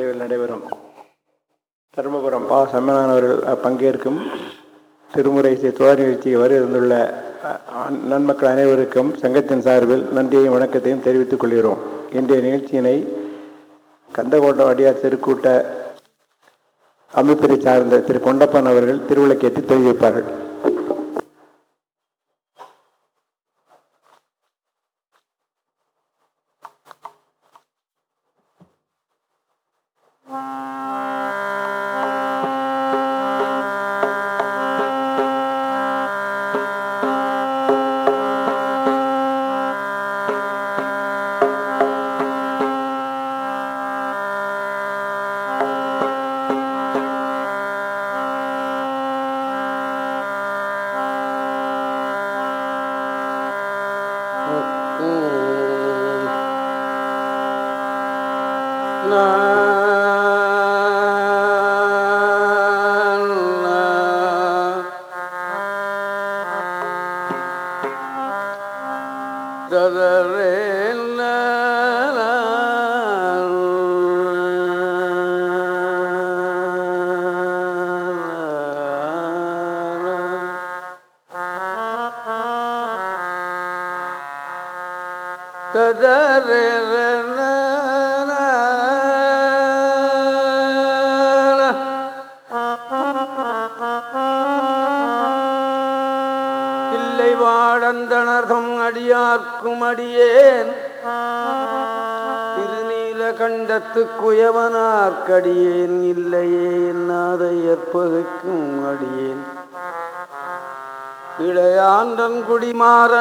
விரைவில் நடைபெறும். தருமபுரம் பா. சம்மேளன் பங்கேற்கும் திருமுறை தோழர் நிகழ்ச்சிக்கு வர இருந்துள்ள நன்மக்கள் அனைவருக்கும் சங்கத்தின் சார்பில் நன்றியையும் வணக்கத்தையும் தெரிவித்துக் கொள்கிறோம். இன்றைய நிகழ்ச்சியினை கந்தகோட்டம் அடியார் திருக்கூட்ட அமைப்பினை சார்ந்த திரு கொண்டப்பன் அவர்கள் திருவிளக்கேற்றி தெரிவிப்பார்கள்.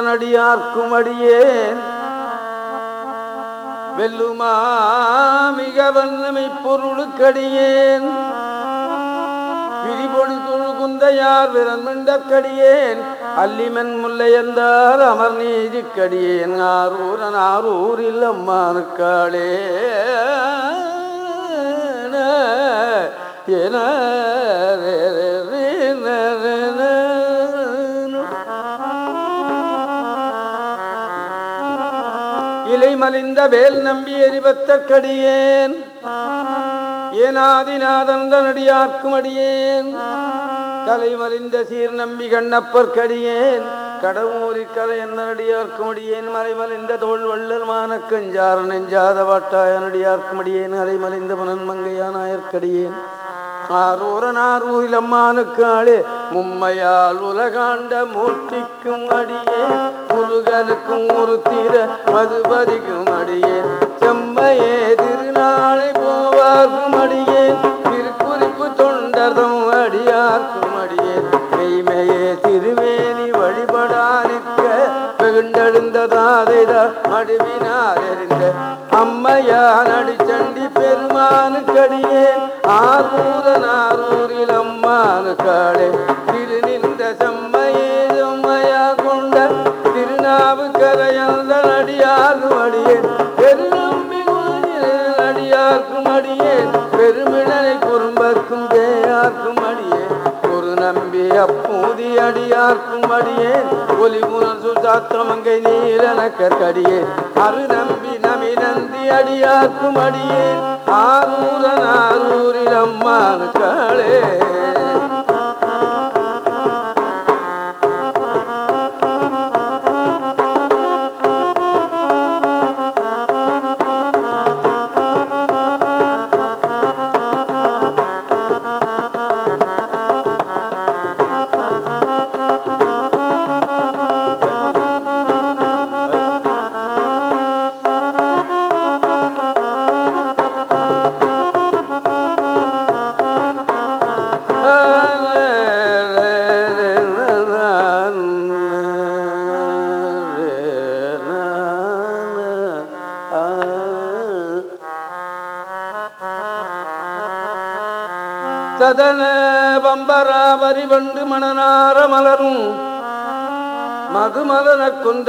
குடிமாறன் அடியார்க்கும் அடியேன். வெல்லுமா மிக வல்லமை பொருளுக்கடியேன் பிரிபொடி தொழுகுந்தையார் விரண்மிண்டக்கடியேன் அல்லிமன் முல்லையந்தார் அமர் நீதிக்கடியேன் ஆரூரன் ஆரூரில் அம்மானுக்காளே என மலிந்த வேல் நம்பி எரிபத்தக்கடியேன் ஏனாதிநாதன் நடியார்க்கும் அடியேன். கலை மலிந்த சீர் நம்பி கண்ணப்பற்கடியேன் கடவுரி கலை என்ன நடிகார்க்கும் அடியேன். மலைமலிந்த தோல் வள்ளல் மானக்கஞ்சார நெஞ்சாத வாட்டாய நடிகார்க்கும் அடியேன். அலைமலிந்த புனன் மங்கையானாயற்கடியேன் ஆரூரனாரூரில் அம்மானுக்கு ஆளே. மும்மையால் உலகாண்ட மூர்த்திக்கும் அடியே முருகனுக்கும் ஒரு தீர மதுபதிக்கும் அடியே. செம்மையே திருநாளை போவார்க்கும் அடியே. திருக்குறிப்பு தொண்டர்தம் அடியார்க்கும் அடியேன் ஒலி புனல் சுதாத்திரமங்கை நீலனக்கடியேன் அரு நம்பி நமி நந்தி அடியாக்கும் அடியே. ஆரூரன் ஆரூரில் அம்மானுக்காளே.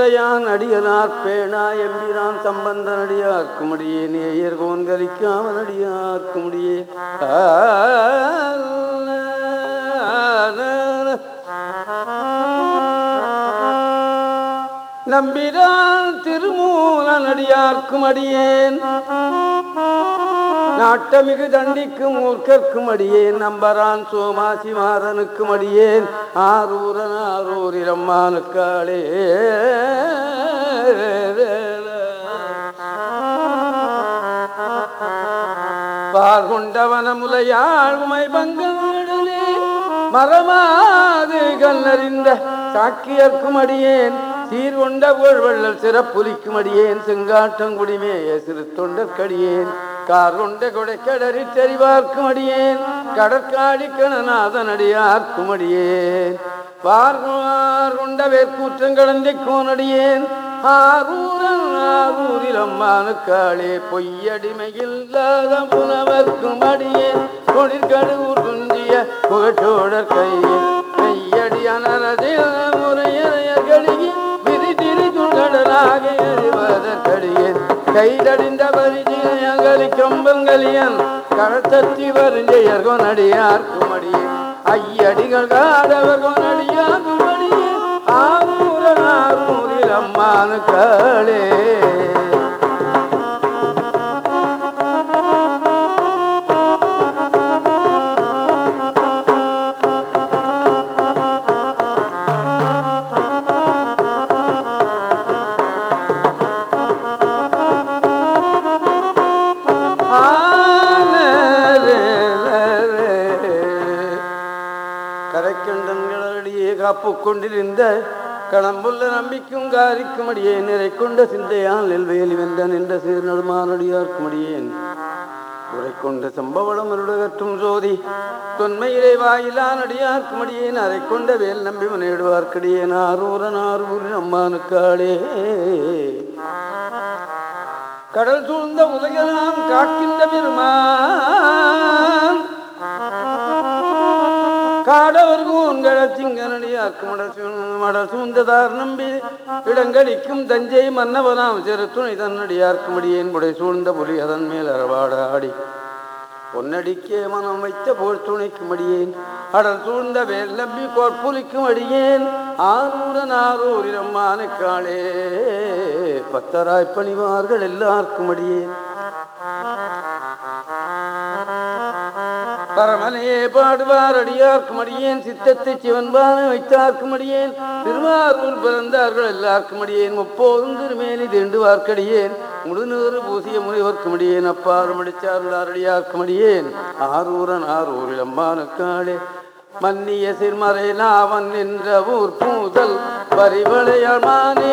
மதுமலன அடியனார் பேணா எம்பிரான் சம்பந்த நடியார்க்கும் நேயர் கோன்கலிக்காம நடியார்க்கும் நம்பிரான் திருமூல நடியார்க்கும் நாட்டமிகு தண்டிக்கும் மூர்க்கர்க்கும் அடியேன் நம்பரான் சோமாசி மாறனுக்கும் அடியேன் ஆரூரன் ஆரூரில் அம்மானுக்காளே பார்கொண்டவன முலையாள் உமை பங்கடலே மரமாது கல்லறிந்த சாக்கியர்க்கும் அடியேன் சீர்கொண்ட புகழ்வள்ளல் சிறப்புலிக்கும் அடியேன் செங்காட்டங்குடிமே சிறு தொண்டற்கடியேன் கார் கொண்ட கொடைக்கடறி தெரிவார்க்கும் அடியேன். கடற்காடி கணநாதன் அடியார்க்கும் அடியேன் பார்வார் கொண்ட வேற்கூற்றம் கடந்தை கோனடியேன். ஆரூரன் ஆரூரில் அம்மானுக்காளே பொய்யடிமையில்லாத புலவர்க்கும் அடியேன். கொடிர்கடு துஞ்சிய புகழோடர் கையில் மெய்யடி அனரதில் எறிவதற்கடியேன் கைதடிந்த பரிஜயங்களி கம்பங்கலியன் கடத்தத்தி வருஞ்செயர் கொனடியார் அடியேன் ஐயடிகள் காதவர் கொனடியார் அடியேன் ஆரூரன் ஆரூரில் அம்மானு களே காப்பு கொண்டிருந்த களம்புள்ள நம்பிக்கும் காரிக்கும் அடியேன் நிறை கொண்ட சிந்தையால் நெல்வேலி வென்ற நின்ற சீர்நடுமானடியார்க்கும் அடியேன் உரை கொண்ட சம்பவளம் அருடகற்றும் ஜோதி தொன்மையிலே வாயிலான் அடியார்க்கும் அடியேன் அரை கொண்ட வேல் நம்பி முனையிடுவார்க்கடியேன் ஆரூரன் ஆரூரின் அம்மானுக்காளே. கடல் சூழ்ந்த உலகெல்லாம் காக்கின்ற பெருமா கூண்கள சிங்கனடியாக்கு நம்பி இடங்களிக்கும் தஞ்சை மன்னவனாம் சிறு துணை தன்னடியார்க்கும் அடியேன் புடை சூழ்ந்த புலி அதன் மேல் அறவாட ஆடி. பொன்னடிக்கே மனம் வைத்த போல் துணைக்கும் அடியேன் அடல் சூழ்ந்த வேல் நம்பி கோட்புலிக்கும் அடியேன் ஆரூரன் ஆரூரில் காளே பத்தராய் பணிவார்கள் எல்லாருக்கும் அடியேன் பரமனையே பாடுவார் அடியார்க்கும் அடியேன் சித்தத்தை சிவன்பான வைத்தார்க்கும் அடியேன் திருவாரூர் பிறந்தார்கள் எல்லாருக்கும் அடியேன் முப்போதும் திருமேனி தீண்டுவார்க்கடியேன். முழுநூறு பூசிய முனிவர்க்கும் அடியேன் அப்பாறு முடிச்சாருளார் அடியார்க்கும் அடியேன் ஆரூரன் ஆரூரில் அம்பானுக்காளே மன்னிய சிறுமறை நாவன் நின்ற ஊர் பூதல். பரிவளையமானே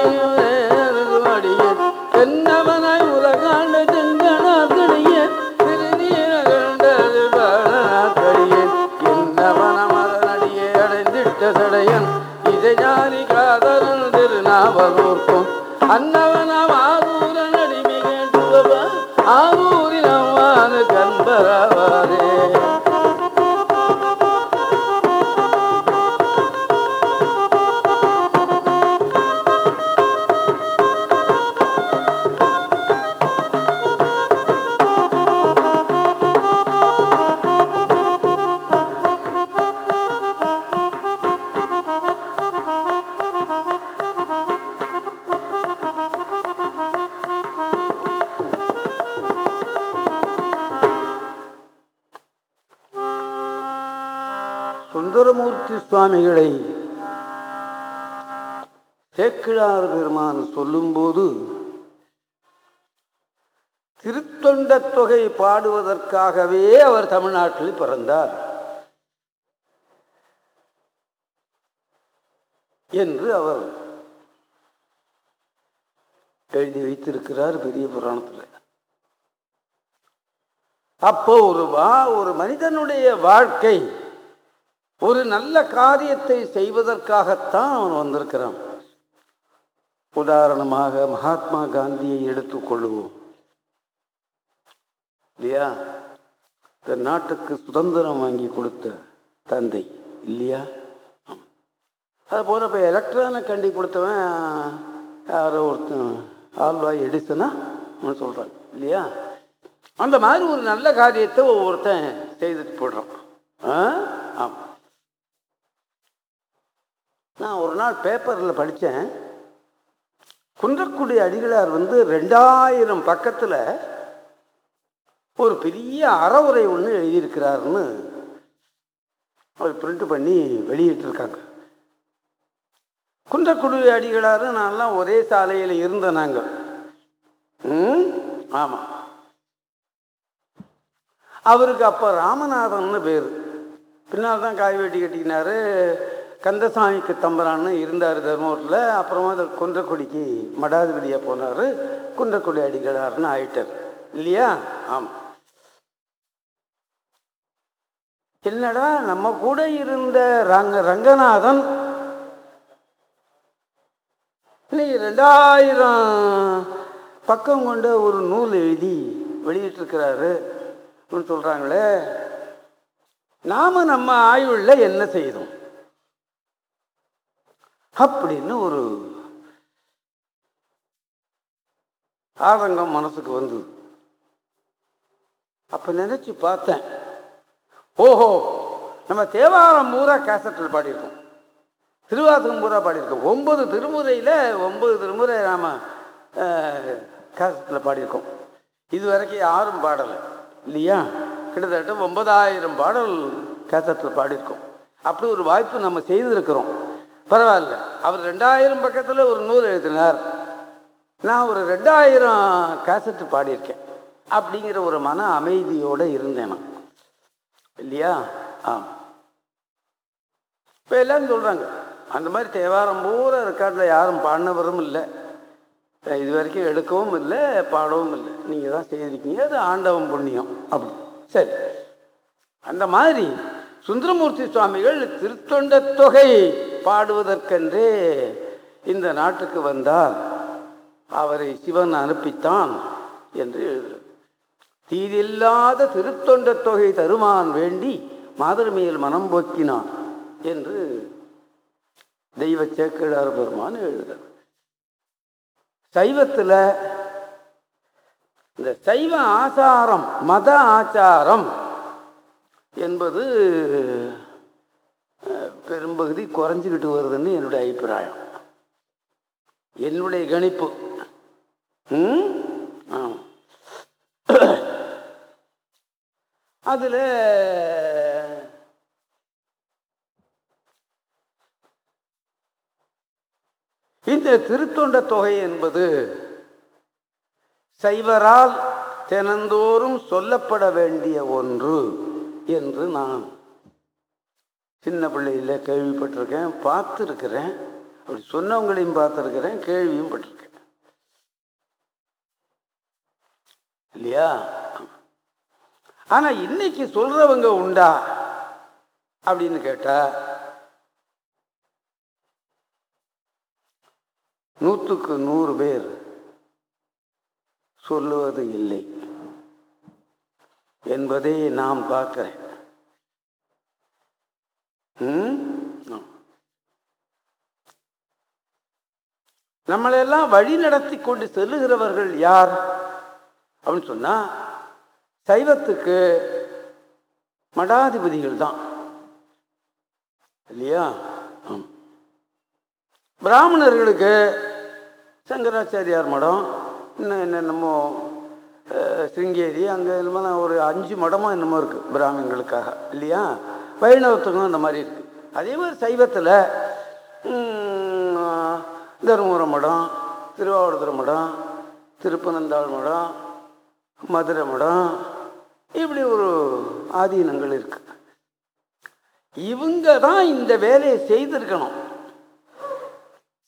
அடியேன். என்னவனாய் உலகாண்டு திருநாவலூர்க்கும் திருத்தொண்ட பாடுவதற்காகவே அவர் தமிழ்நாட்டில் பிறந்தார் என்று அவர் எழுதி வைத்திருக்கிறார் பெரிய புராணத்தில். அப்போ ஒரு வா ஒரு மனிதனுடைய வாழ்க்கை ஒரு நல்ல காரியத்தை செய்வதற்காகத்தான் அவன் வந்திருக்கிறான். உதாரணமாக மகாத்மா காந்தியை எடுத்துக்கொள்வோம். இல்லையா? இந்த நாட்டுக்கு சுதந்திரம் வாங்கி கொடுத்த தந்தை இல்லையா? அது போல இப்போ எலக்ட்ரானை கண்டி கொடுத்தவன் யாரோ ஒருத்தன் ஆல்வாய் எடிசனா சொல்கிறான் இல்லையா? அந்த மாதிரி ஒரு நல்ல காரியத்தை ஒவ்வொருத்தன் செய்துட்டு போடுறான். ஆ? ஆமாம் நான் ஒரு நாள் பேப்பரில் படித்தேன் குன்றக்குடி அடிகளார் வந்து ரெண்டாயிரம் பக்கத்தில் ஒரு பெரிய அறவுரை ஒன்று எழுதியிருக்கிறாருன்னு அவர் பிரிண்ட் பண்ணி வெளியிட்டிருக்காங்க. குன்றக்குடி அடிகளாரும் நான்லாம் ஒரே சாலையில் இருந்த நாங்கள் ம்? ஆமாம் அவருக்கு அப்போ ராமநாதன்னு பேர். பின்னால் தான் காய் வெட்டி கட்டிக்கினாரு. கந்தசாமிக்கு தம்பரான்னு இருந்தார் தர்மபுரத்தில். அப்புறமா அது குன்றக்குடிக்கு மடாதிபதியாக போனார். குன்றக்குடி அடிகளார்னு ஆயிட்டார். இல்லையா? ஆமாம் என்னடா நம்ம கூட இருந்த ரங்க ரங்கநாதன்? இன்னைக்கு ரெண்டாயிரம் பக்கம் கொண்ட ஒரு நூல் எழுதி வெளியிட்டிருக்கிறாரு அப்படின்னு சொல்கிறாங்களே நாம நம்ம ஆயுளில் என்ன செய்தோம்? அப்படின்னு ஒரு ஆதங்கம் மனசுக்கு வந்தது. அப்போ நினச்சி பார்த்தேன். ஓஹோ நம்ம தேவாரம் பூரா கேசட்டில் பாடியிருக்கோம். திருவாசகம் பூரா பாடியிருக்கோம். ஒன்பது திருமுறையில் ஒன்பது திருமுறை நாம் கேசட்டில் பாடியிருக்கோம். இது வரைக்கும் யாரும் பாடலை இல்லையா? கிட்டத்தட்ட ஒன்பதாயிரம் பாடல் கேசட்டில் பாடியிருக்கோம். அப்படி ஒரு வாய்ப்பு நம்ம செய்திருக்கிறோம். பரவாயில்ல. அவர் ரெண்டாயிரம் பக்கத்தில் ஒரு நூல் எழுதினார். நான் ஒரு ரெண்டாயிரம் கேசட்டு பாடியிருக்கேன். அப்படிங்கிற ஒரு மன அமைதியோடு இருந்தேன் நான். இல்லையா? ஆ இப்போ எல்லாரும் சொல்கிறாங்க அந்த மாதிரி தேவாரம் பூரா ரெக்கார்டில் யாரும் பாடினவரும் இல்லை. இது வரைக்கும் எடுக்கவும் இல்லை பாடவும் இல்லை. நீங்கள் தான் செய்திருக்கீங்க. அது ஆண்டவன் புண்ணியம். அப்படி. சரி. அந்த மாதிரி சுந்தரமூர்த்தி சுவாமிகள் திருத்தொண்ட தொகை பாடுவதற்கென்றே இந்த நாட்டுக்கு வந்தார். அவரை சிவன் அனுப்பித்தான் என்று எழுதுகிறார் தீதில்லாத திருத்தொண்ட தொகை தருமான் வேண்டி மாதர்மையில் மனம் போக்கினான் என்று தெய்வ சேக்கிழார் பெருமான் எழுதுகிறார். சைவத்தில் இந்த சைவ ஆச்சாரம் மத ஆச்சாரம் என்பது பெரும்பகுதி குறைஞ்சிக்கிட்டு வருதுன்னு என்னுடைய அபிப்பிராயம். என்னுடைய கணிப்பு. ம்? ஆமாம் அதில் இந்த திருத்தொண்ட தொகை என்பது சைவரால் தினந்தோறும் சொல்லப்பட வேண்டிய ஒன்று என்று நான் சின்ன பிள்ளையில் கேள்விப்பட்டிருக்கேன் பார்த்துருக்கிறேன். அப்படி சொன்னவங்களையும் பார்த்துருக்கிறேன் கேள்வியும் பட்டிருக்கேன். இல்லையா? ஆனால் இன்னைக்கு சொல்றவங்க உண்டா அப்படின்னு கேட்டா நூற்றுக்கு நூறு பேர் சொல்லுவது இல்லை என்பதை நாம் பார்க்கிறேன். நம்மளெல்லாம் வழி நடத்தி கொண்டு செல்லுகிறவர்கள் யார்? அப்படின்னு சொன்னா சைவத்துக்கு மடாதிபதிகள் தான். இல்லையா? பிராமணர்களுக்கு சங்கராச்சாரியார் மடம் இன்னும் என்னென்னமோ சிங்கேரி அங்கே என்னமோ ஒரு அஞ்சு மடமாக என்னமோ இருக்குது பிராமணர்களுக்காக இல்லையா? வைணவத்துக்கும் இந்த மாதிரி இருக்குது அதே மாதிரி சைவத்தில் தருமபுரம் மடம் திருவாவூரத்துறை மடம் திருப்பனந்தாள் மடம் மதுரை மடம் இப்படி ஒரு ஆதீனங்கள் இருக்கு. இவங்க தான் இந்த வேலையை செய்திருக்கணும்.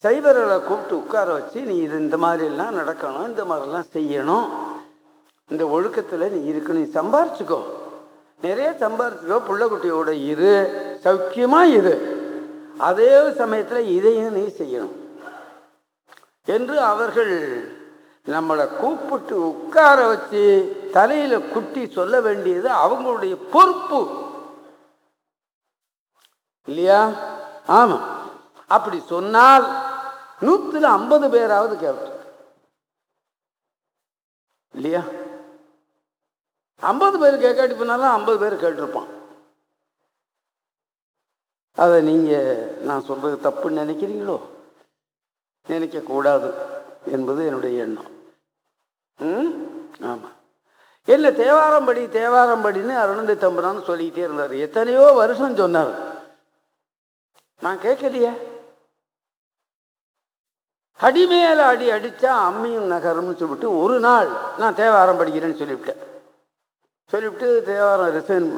சைவர்களை கூப்பிட்டு உட்கார வச்சு நீ இது இந்த மாதிரிலாம் நடக்கணும் இந்த மாதிரிலாம் செய்யணும். இந்த ஒழுக்கத்தில் நீ இருக்கணும். நீ சம்பாரிச்சுக்கோ. நிறைய சம்பாரிச்சுக்கோ. பிள்ளைக்குட்டியோட இரு. சௌக்கியமாக இரு. அதே சமயத்தில் இதையும் நீ செய்யணும். என்று அவர்கள் நம்மளை கூப்பிட்டு உட்கார வச்சு தலையில குட்டி சொல்ல வேண்டியது அவங்களுடைய பொறுப்பு. இல்லையா? ஆமா. அப்படி சொன்னால் நூத்துல ஐம்பது பேராவது கேட்டு இல்லையா? ஐம்பது பேர் கேட்காட்டி போனாலும் ஐம்பது பேர் கேட்டிருப்பான். அதை நீங்க நான் சொல்றது தப்புன்னு நினைக்கிறீங்களோ? நினைக்க கூடாது என்பது என்னுடைய எண்ணம். ம்? ஆமாம் என்ன தேவாரம்படி தேவாரம்படின்னு அருணந்தி தம்புரான்னு சொல்லிக்கிட்டே இருந்தார். எத்தனையோ வருஷம் சொன்னார். நான் கேட்கலையே. அடிமேல அடி அடித்தா அம்மியும் நகரும்னு சொல்லிவிட்டு ஒரு நாள் நான் தேவாரம் படிக்கிறேன்னு சொல்லிவிட்டேன். சொல்லிவிட்டு தேவாரம் ரிசைன்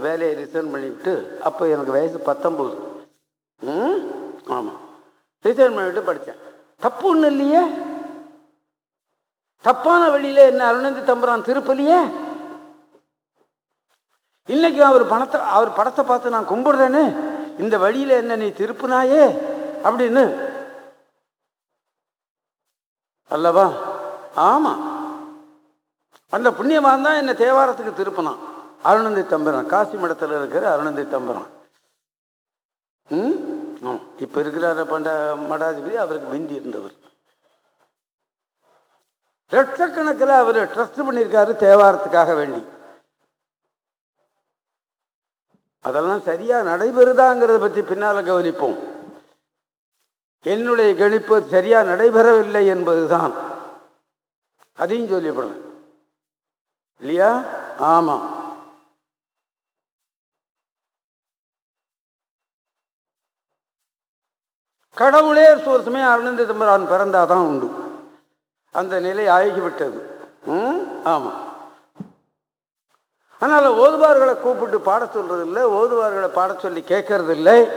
வேலையை ரிசைன் பண்ணிவிட்டு அப்போ எனக்கு வயசு பத்தொம்போது. ம்? ஆமாம் ரிசைன் பண்ணிவிட்டு படித்தேன். தப்பு ஒன்றும் இல்லையே? தப்பான வழியில என்ன அருணந்தி தம்புரான் திருப்பலியே? இன்னைக்கு அவர் பணத்தை அவர் படத்தை பார்த்து நான் கும்பிடுறேன்னு இந்த வழியில என்ன நீ திருப்புனாயே? அப்படின்னு. அல்லவா? ஆமா. அந்த புண்ணியவான் தான் என்ன தேவாரத்துக்கு திருப்பினான். அருணந்தி தம்புரான். காசி மடத்தில் இருக்கிற அருணந்தி தம்புரான். ம்? இப்போ இருக்கிறார பண்ட மடாதிபதி அவருக்கு விந்தி இருந்தவர். லட்சக்கணக்கில் அவர் ட்ரஸ்ட் பண்ணியிருக்காரு தேவாரத்துக்காக வேண்டி. அதெல்லாம் சரியா நடைபெறுதாங்கிறத பற்றி பின்னால் கவனிப்போம். என்னுடைய கணிப்பு சரியா நடைபெறவில்லை என்பதுதான். அதையும் சொல்லிவிடுறேன் இல்லையா? ஆமாம். கடவுளே ஒரு சமயம் அருணந்தி தம்பரான் பிறந்தாதான் உண்டு. அந்த நிலை ஆகிவிட்டது. ம்? ஆமாம் அதனால் ஓதுவார்களை கூப்பிட்டு பாட சொல்றதில்லை ஓதுவார்களை பாட சொல்லி கேட்கறதில்லை.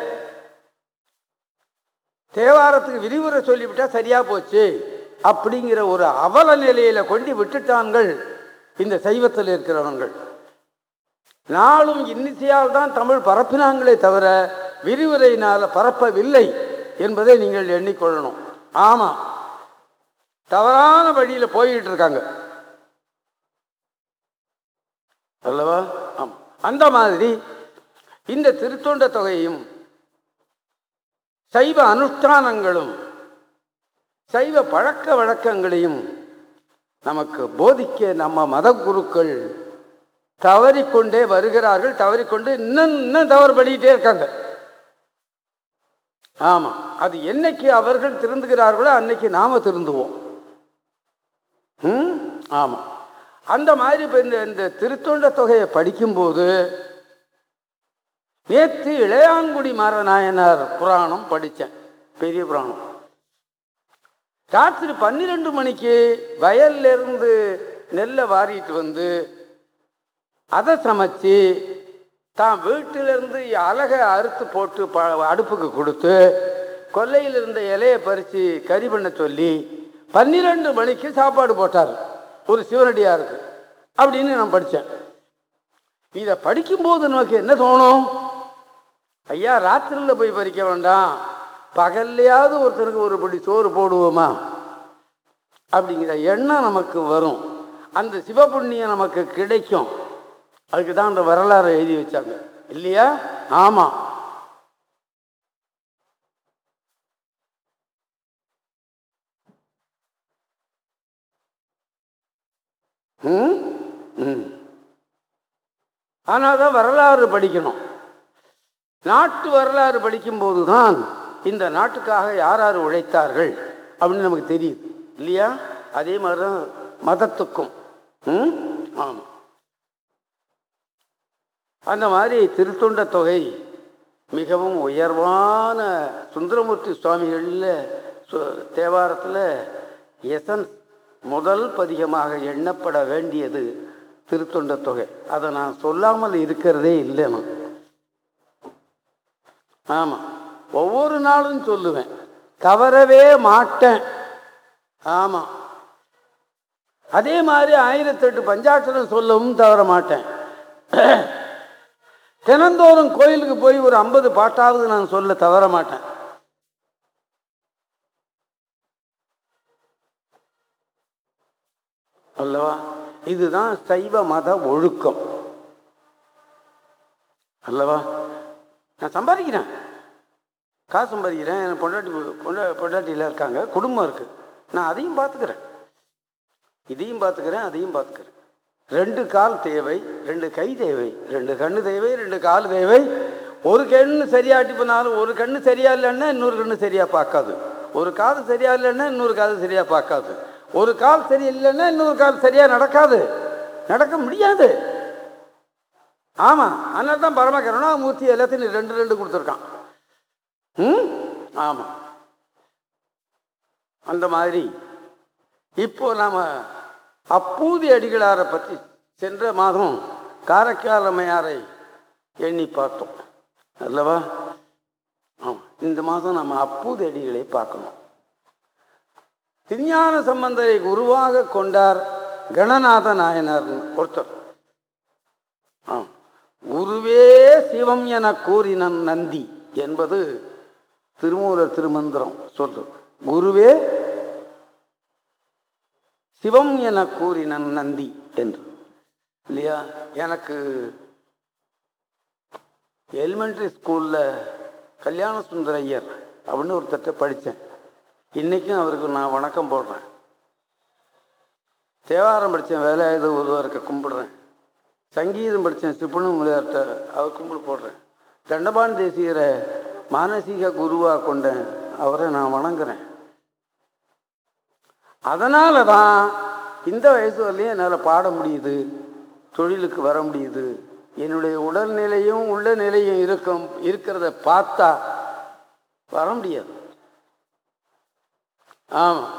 தேவாரத்துக்கு விரிவுரை சொல்லிவிட்டா சரியா போச்சு. அப்படிங்கிற ஒரு அவல நிலையில கொண்டு விட்டுட்டான்கள் இந்த சைவத்தில் இருக்கிறவர்கள். நாளும் இன்னிசையால் தான் தமிழ் பரப்பினாங்களே தவிர விரிவுரையினால் பரப்பவில்லை. என்பதை நீங்கள் எண்ணிக்கொள்ளணும். ஆமாம் தவறான வழியில் போய்கிட்டு இருக்காங்க அல்லவா? ஆம். அந்த மாதிரி இந்த திருத்தொண்ட தொகையும் சைவ அனுஷ்டானங்களும் சைவ பழக்க வழக்கங்களையும் நமக்கு போதிக்க நம்ம மத குருக்கள் தவறிக்கொண்டே வருகிறார்கள். தவறிக்கொண்டு இன்னும் இன்னும் தவறு பண்ணிக்கிட்டே இருக்காங்க. ஆமாம் அது என்னைக்கு அவர்கள் திருந்துகிறார்களோ அன்னைக்கு நாம் திருந்துவோம். ம்? ஆமாம் அந்த மாதிரி இப்போ இந்த இந்த திருத்தொண்ட தொகையை படிக்கும்போது நேற்று இளையான்குடி மரநாயனார் புராணம் படித்தேன் பெரிய புராணம். ராத்திரி பன்னிரெண்டு மணிக்கு வயல்லிருந்து நெல்லை வாரிட்டு வந்து அதை சமைச்சு தான் வீட்டிலிருந்து அலகை அறுத்து போட்டு ப அடுப்புக்கு கொடுத்து கொல்லையில் இருந்த இலையை பறித்து கறி பண்ண சொல்லி பன்னிரெண்டு மணிக்கு சாப்பாடு போட்டார். ஒரு சிவனடியாருக்கு. அப்படின்னு நான் படித்தேன் இதை படிக்கும்போது நமக்கு என்ன தோணும்? ஐயா ராத்திரியில் போய் பறிக்க வேண்டாம். பகல்லையாவது ஒருத்தருக்கு ஒரு படி சோறு போடுவோமா? அப்படிங்கிற எண்ணம் நமக்கு வரும். அந்த சிவபுண்ணியம் நமக்கு கிடைக்கும். அதுக்கு தான் அந்த வரலாறு எழுதி வச்சாங்க. இல்லையா? ஆமாம் ம்? ம். ஆனால் தான் வரலாறு படிக்கணும். நாட்டு வரலாறு படிக்கும்போது தான் இந்த நாட்டுக்காக யார் யார் உழைத்தார்கள் அப்படின்னு நமக்கு தெரியுது. இல்லையா? அதே மாதிரி தான் மதத்துக்கும். ம்? ஆமாம் அந்த மாதிரி திருத்தொண்ட தொகை மிகவும் உயர்வான சுந்தரமூர்த்தி சுவாமிகளில் தேவாரத்தில் எசன்ஸ் முதல் பதிகமாக எண்ணப்பட வேண்டியது திருத்தொண்ட தொகை அதை நான் சொல்லாமல் இருக்கிறதே இல்லை நான். ஆமாம் ஒவ்வொரு நாளும் சொல்லுவேன். தவறவே மாட்டேன். ஆமாம் அதே மாதிரி ஆயிரத்தெட்டு பஞ்சாட்சரம் சொல்லவும் தவற மாட்டேன். தினந்தோறும் கோயிலுக்கு போய் ஒரு ஐம்பது பாட்டாவது நான் சொல்ல தவற மாட்டேன். அல்லவா? இதுதான் சைவ மத ஒழுக்கம். அல்லவா? நான் சம்பாதிக்கிறேன். காசு சம்பாதிக்கிறேன். எனக்கு பொண்டாட்டி பொண்டா பொண்டாட்டியில் இருக்காங்க. குடும்பம் இருக்குது நான் அதையும் பார்த்துக்கிறேன் இதையும் பார்த்துக்கிறேன் அதையும் பார்த்துக்கிறேன் ரெண்டு கால் தேவை ரெண்டு கை தேவை ரெண்டு கண்ணு தேவை ரெண்டு கால் தேவை. ஒரு கண்ணு சரியாட்டி போனாலும் ஒரு கண்ணு சரியா இல்லைன்னா இன்னொரு கண்ணு சரியாக பார்க்காது. ஒரு காது சரியா இல்லைன்னா இன்னொரு காது சரியாக பார்க்காது. ஒரு கால் சரி இல்லைன்னா இன்னொரு கால் சரியாக நடக்காது. நடக்க முடியாது. ஆமாம் அதனால தான் பரமகரணா மூர்த்தி எல்லாத்தையும் ரெண்டு ரெண்டு கொடுத்துருக்கான். ம்? ஆமாம் அந்த மாதிரி. இப்போ நாம் அப்பூதி அடிகளாரை பற்றி சென்ற மாதம் காரைக்கால் அம்மையாரை எண்ணி பார்த்தோம். அல்லவா? இந்த மாதம் நம்ம அப்பூதி அடிகளை பார்க்கணும். திருஞான சம்பந்தரை குருவாக கொண்டார் கணநாத நாயனார் ஒருத்தர். ஆம் குருவே சிவம் என கூறினன் நந்தி என்பது திருமூலர் திருமந்திரம் சொல்லு குருவே சிவம் என கூறினன் நந்தி என்று. இல்லையா? எனக்கு எலிமெண்ட்ரி ஸ்கூலில் கல்யாண சுந்தர ஐயர் அப்படின்னு ஒருத்தட்ட படித்தேன். இன்றைக்கும் அவருக்கு நான் வணக்கம் போடுறேன். தேவாரம் படித்தேன் வேலையாயுத ஒருவருக்கு கும்பிடுறேன். சங்கீதம் படித்தேன் சிப்பனு முறையார்ட்ட அவர் கும்பிடு போடுறேன். தண்டபான் தேசியரை மானசீக குருவாக கொண்டேன் அவரை நான் வணங்குறேன். அதனால தான் இந்த வயசு வரலையும் என்னால் பாட முடியுது தொழிலுக்கு வர முடியுது. என்னுடைய உடல்நிலையும் உள்ள நிலையும் இருக்கும் இருக்கிறத பார்த்தா வர முடியாது. ஆமாம்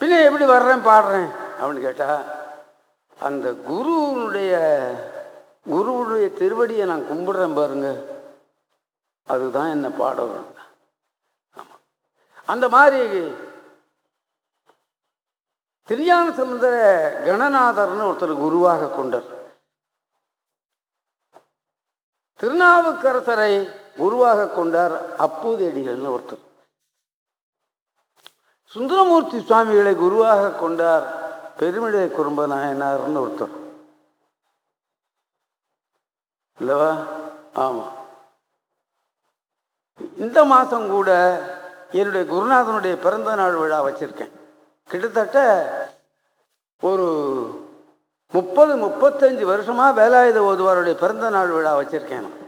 பின்ன எப்படி வர்றேன் பாடுறேன்? அப்படின்னு கேட்டால் அந்த குருவனுடைய குருவுடைய திருவடியை நான் கும்பிடுறேன் பாருங்க. அதுதான் என்ன பாட ஆமாம் அந்த மாதிரி திருஞான சமுந்தர கணநாதர்னு ஒருத்தர் குருவாக கொண்டார். திருநாவுக்கரசரை குருவாக கொண்டார் அப்பூதேடிகள்னு ஒருத்தர். சுந்தரமூர்த்தி சுவாமிகளை குருவாக கொண்டார் பெருமிழை குறும்ப நாயனார்னு ஒருத்தர். இல்லவா? ஆமாம் இந்த மாதம் கூட என்னுடைய குருநாதனுடைய பிறந்த நாள் விழா வச்சுருக்கேன். கிட்டத்தட்ட ஒரு முப்பது முப்பத்தஞ்சு வருஷமாக வேலாயுத ஓதுவாருடைய பிறந்த நாள் விழா வச்சுருக்கேன் நான்.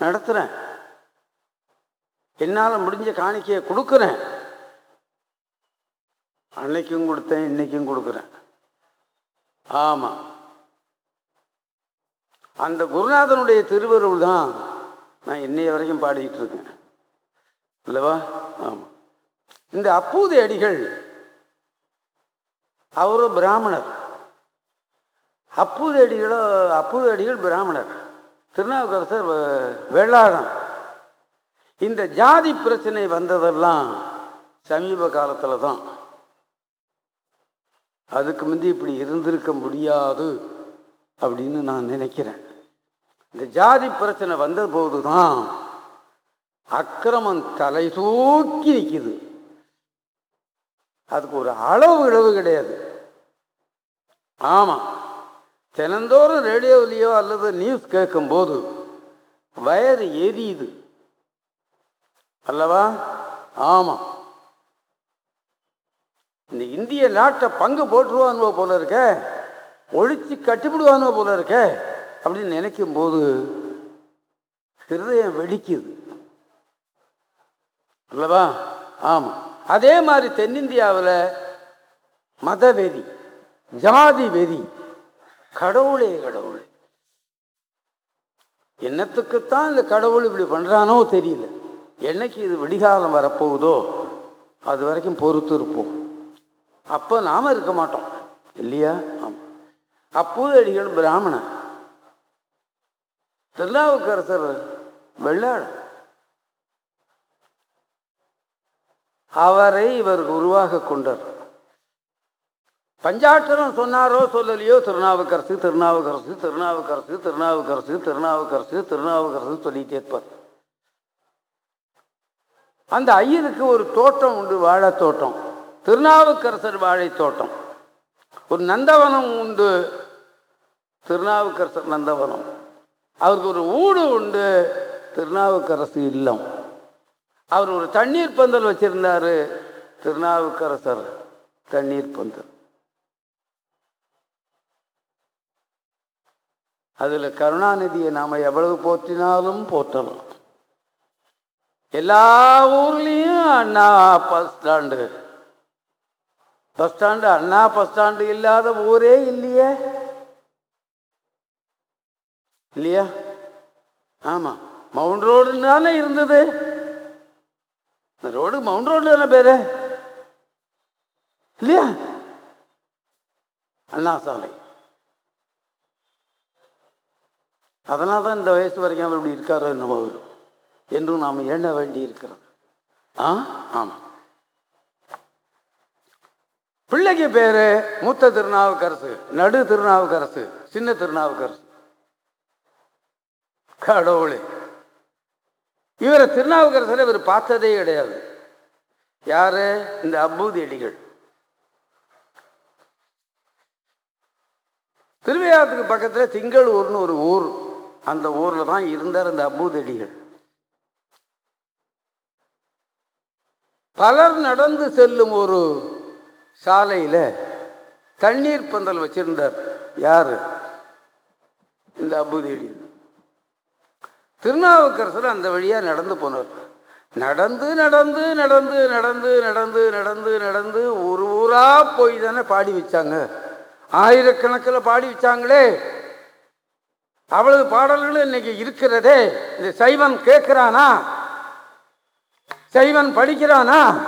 நடத்துகிறேன் என்னால் முடிஞ்ச காணிக்கையை கொடுக்குறேன். அன்னைக்கும் கொடுத்தேன் இன்னைக்கும் கொடுக்குறேன். ஆமாம் அந்த குருநாதனுடைய திருவருள் தான் நான் இன்னைய வரைக்கும் பாடிக்கிட்டு இருக்கேன். இல்லவா? ஆமாம் இந்த அப்பூதி அடிகள் அவரு பிராமணர். அப்பூதி அடிகளோ அப்பூதி அடிகள் பிராமணர். திருநாவுக்கரசர் வெ- இந்த ஜாதி பிரச்சனை வந்ததெல்லாம் சமீப காலத்தில் தான் அதுக்கு முந்தி இப்படி இருந்திருக்க முடியாது அப்படின்னு நான் நினைக்கிறேன். இந்த ஜாதி பிரச்சனை வந்தபோது தான் அக்கிரமம் தலை தூக்கி நிற்கிது அதுக்கு ஒரு அளவு இழவு கிடையாது. ஆமாம் தினந்தோறும் ரேடியோவிலையோ அல்லது நியூஸ் கேட்கும்போது வயறு எரியுது. அல்லவா? ஆமாம் இந்த இந்திய நாட்டை பங்கு போட்டுருவானுவோ போல இருக்க. ஒழிச்சு கட்டிவிடுவானுவோ போல இருக்க. அப்படின்னு நினைக்கும் போது ஹிருதயம் வெடிக்குது. அல்லவா? ஆமாம் அதே மாதிரி தென்னிந்தியாவில் மதவெறி ஜாதி வெறி கடவுளே கடவுள். என்னத்துக்குத்தான் இந்த கடவுள் இப்படி பண்ணுறானோ தெரியல. என்னைக்கு இது விடிகாலம் வரப்போகுதோ அது வரைக்கும் பொறுத்து இருப்போம். அப்போ நாம இருக்க மாட்டோம். இல்லையா? ஆமாம் அடிகள் பிராமணன் திருநாவுக்கரசர் வெள்ளாளன் அவரை இவர் குருவாக கொண்டார். பஞ்சாட்சரம் சொன்னாரோ சொல்லலையோ திருநாவுக்கரசு திருநாவுக்கரசு திருநாவுக்கரசு திருநாவுக்கரசு திருநாவுக்கரசு திருநாவுக்கரசு சொல்லிட்டே இருப்பார். அந்த ஐயருக்கு ஒரு தோட்டம் உண்டு வாழைத் தோட்டம். திருநாவுக்கரசர் வாழை தோட்டம். ஒரு நந்தவனம் உண்டு திருநாவுக்கரசர் நந்தவனம். அவருக்கு ஒரு ஊடு உண்டு திருநாவுக்கரசு இல்லம். அவர் ஒரு தண்ணீர் பந்தல் வச்சிருந்தாரு. திருநாவுக்கரசர் தண்ணீர் பந்தல். அதுல கருணாநிதியை நாம எவ்வளவு போற்றினாலும் போற்றலாம். எல்லா ஊர்லேயும் Anna bus stand. Bus stand Anna bus stand இல்லாத ஊரே இல்லையே. இல்லையா? ஆமா. மவுண்ட் ரோடுனால இருந்தது. இந்த ரோடு மவுண்ட் ரோடு தானே பேரு? இல்லையா? அண்ணா சாலை அதனால தான் இந்த வயசு வரைக்கும் அவர் இப்படி இருக்காரோ என்னமோ அவரு. என்றும் நாம் எண்ண வேண்டி இருக்கிறோம் ஆ? ஆமாம் பிள்ளைக்கு பேரு மூத்த திருநாவுக்கரசு நடு திருநாவுக்கரசு சின்ன திருநாவுக்கரசு. கடவுளே. இவரை திருநாவுக்கரசர் இவர் பார்த்ததே கிடையாது. யாரு? இந்த அபூதி அடிகள். திருவையாத்துக்கு பக்கத்தில் திங்களூர்னு ஒரு ஊர். அந்த ஊரில் தான் இருந்தார் இந்த அபூதடிகள் பலர் நடந்து செல்லும் ஒரு சாலையில் தண்ணீர் பந்தல் வச்சிருந்தார். யாரு? இந்த அபூதியடிகள் திருநாவுக்கரசர் அந்த வழியாக நடந்து போனார். நடந்து நடந்து நடந்து நடந்து நடந்து நடந்து நடந்து ஒரு ஊரா போய் தானே பாடி வச்சாங்க. ஆயிரக்கணக்கில் பாடி வச்சாங்களே. அவ்வளவு பாடல்களும் இன்னைக்கு இருக்கிறதே. இந்த சைவன் கேட்கிறானா? சைவன் படிக்கிறானா?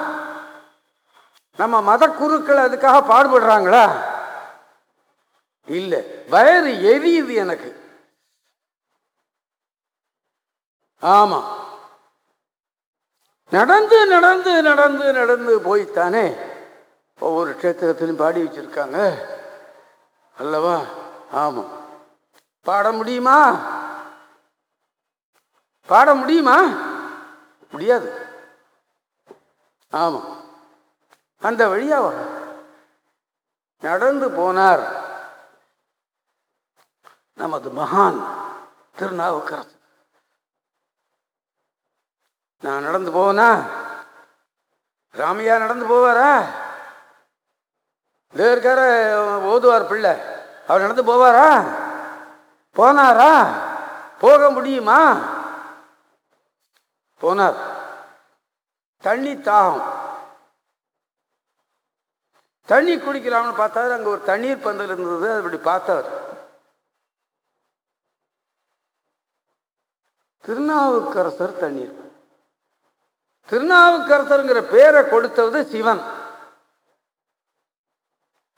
நம்ம மத குருக்கள் அதுக்காக பாடுபடுறாங்களா? இல்லை வயறு எரியுது எனக்கு. ஆமாம் நடந்து நடந்து நடந்து நடந்து போய்த்தானே? ஒவ்வொரு க்ஷேத்திரத்திலும் பாடி வச்சுருக்காங்க. அல்லவா? ஆமாம் பாட முடியுமா? பாட முடியுமா? முடியாது. ஆமாம் அந்த வழியாக நடந்து போனார் நமது மகான் திருநாவுக்கரசு. நான் நடந்து போவனா? ராமையா நடந்து போவாரா? இதோ இருக்கார ஓதுவார் பிள்ளை அவர் நடந்து போவாரா? போனாரா? போக முடியுமா? போனார். தண்ணி தாகம். தண்ணி குடிக்கலாம்னு பார்த்தாரு. அங்கே ஒரு தண்ணீர் பந்தல் இருந்தது. அப்படி பார்த்தார். திருநாவுக்கரசர் தண்ணீர். திருநாவுக்கரசருங்கிற பேரை கொடுத்தது சிவன்.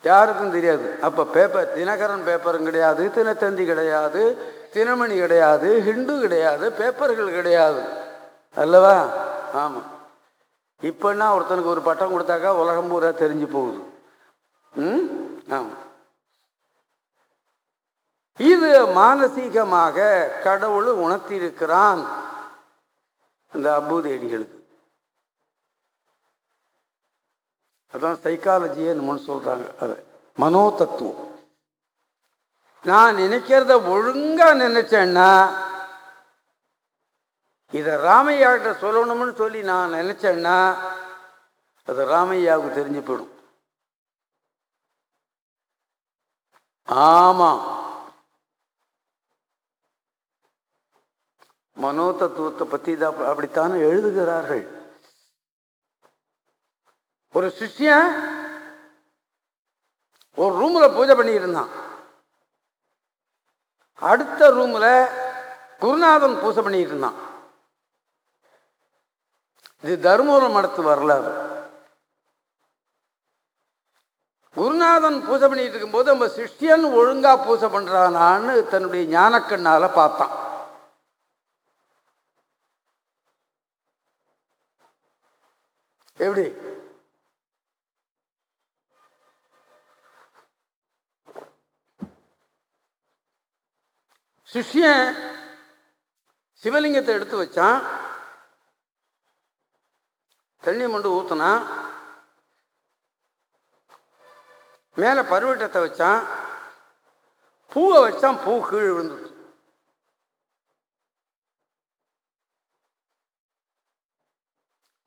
யாருக்கும் தெரியாது. அப்போ பேப்பர் தினகரன் பேப்பரும் கிடையாது தினத்தந்தி கிடையாது தினமணி கிடையாது ஹிண்டு கிடையாது பேப்பர்கள் கிடையாது. அல்லவா? ஆமாம் இப்போன்னா ஒருத்தனுக்கு ஒரு பட்டம் கொடுத்தாக்கா உலகம் பூரா தெரிஞ்சு போகுது. ம்? ஆமாம் இது மானசீகமாக கடவுள் உணர்த்தியிருக்கிறான். இந்த அபூதேடிகளுக்கு அதான் சைக்காலஜியே என்னமோன்னு சொல்கிறாங்க அதை. மனோ தத்துவம் நான் நினைக்கிறத ஒழுங்காக நினைச்சேன்னா இதை ராமையாட்ட சொல்லணும்னு சொல்லி நான் நினைச்சேன்னா அது ராமையாவுக்கு தெரிஞ்சு போயிடும். ஆமாம் மனோ தத்துவத்தை பற்றி தான் அப்படித்தானே எழுதுகிறார்கள். ஒரு சிஷ்யன் ஒரு ரூம்ல பூஜை பண்ணிட்டு இருந்தான். அடுத்த ரூம்ல குருநாதன் பூஜை பண்ணிட்டு இருந்தான். இது தருமபுரம் மடத்து வரலாறு. குருநாதன் பூஜை பண்ணிட்டு இருக்கும்போது நம்ம சிஷ்யன் ஒழுங்கா பூஜை பண்றானான்னு தன்னுடைய ஞானக்கண்ணால பார்த்தான். எப்படி? சிஷ்யன் சிவலிங்கத்தை எடுத்து வச்சான். தண்ணி மண்டு ஊற்றினான் மேலே பருவட்டத்தை வச்சான். பூவை வச்சான் பூ கீழே விழுந்துச்சு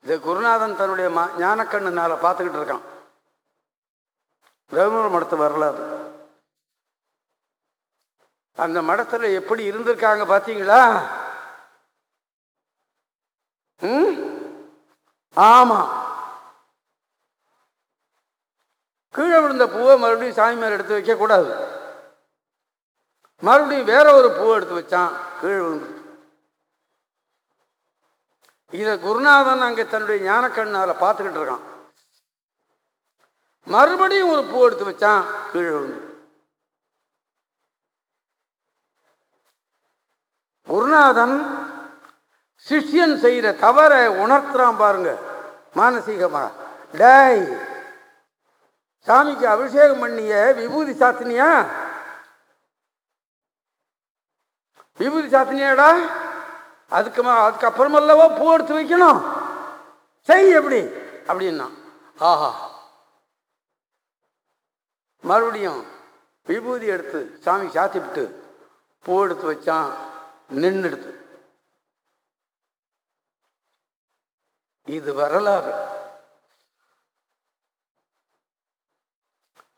இது குருநாதன் தன்னுடைய ம ஞானக்கண்ணுனால பார்த்துக்கிட்டு இருக்கான். பிரம்ம மடத்து வரலாறு. அந்த மடத்துல எப்படி இருந்திருக்காங்க பாத்தீங்களா? ம்? ஆமா. கீழே விழுந்த பூவை மறுபடியும் சாமி மேலே எடுத்து வைக்கக்கூடாது மறுபடியும் வேற ஒரு பூவை எடுத்து வச்சான் கீழே விழுந்து. இதை குருநாதன் அங்கே தன்னுடைய ஞானக்கண்ணால் பார்த்துக்கிட்டு இருக்கான். மறுபடியும் ஒரு பூ எடுத்து வச்சான் கீழே விழுந்து. குருநாதன் சிஷ்யன் செய்கிற தவறை உணர்த்துறான் பாருங்க. மானசீகமாக டேய் சாமிக்கு அபிஷேகம் பண்ணிய விபூதி சாத்தினியா? விபூதி சாத்தினியாடா? அதுக்கு மா- அதுக்கு பூ எடுத்து வைக்கணும். செய் எப்படி? அப்படின்னா ஆஹா. மறுபடியும் விபூதி எடுத்து சாமி சாத்திவிட்டு பூ எடுத்து வச்சான். நின்று இது வரலாறு.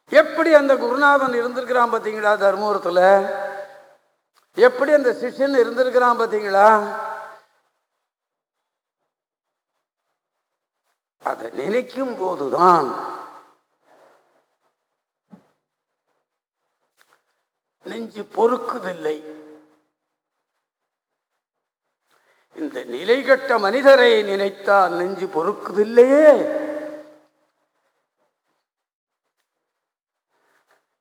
எப்படி அந்த குருநாதன் இருந்திருக்கிறான் பார்த்தீங்களா தர்மபுரத்துல? எப்படி அந்த சிஷ்யன் இருந்திருக்கிறான் பார்த்தீங்களா? அதை நினைக்கும் போதுதான். நெஞ்சு பொறுக்குதில்லை. இந்த நிலைகட்ட மனிதரை நினைத்தால் நெஞ்சு பொறுக்குதில்லையே.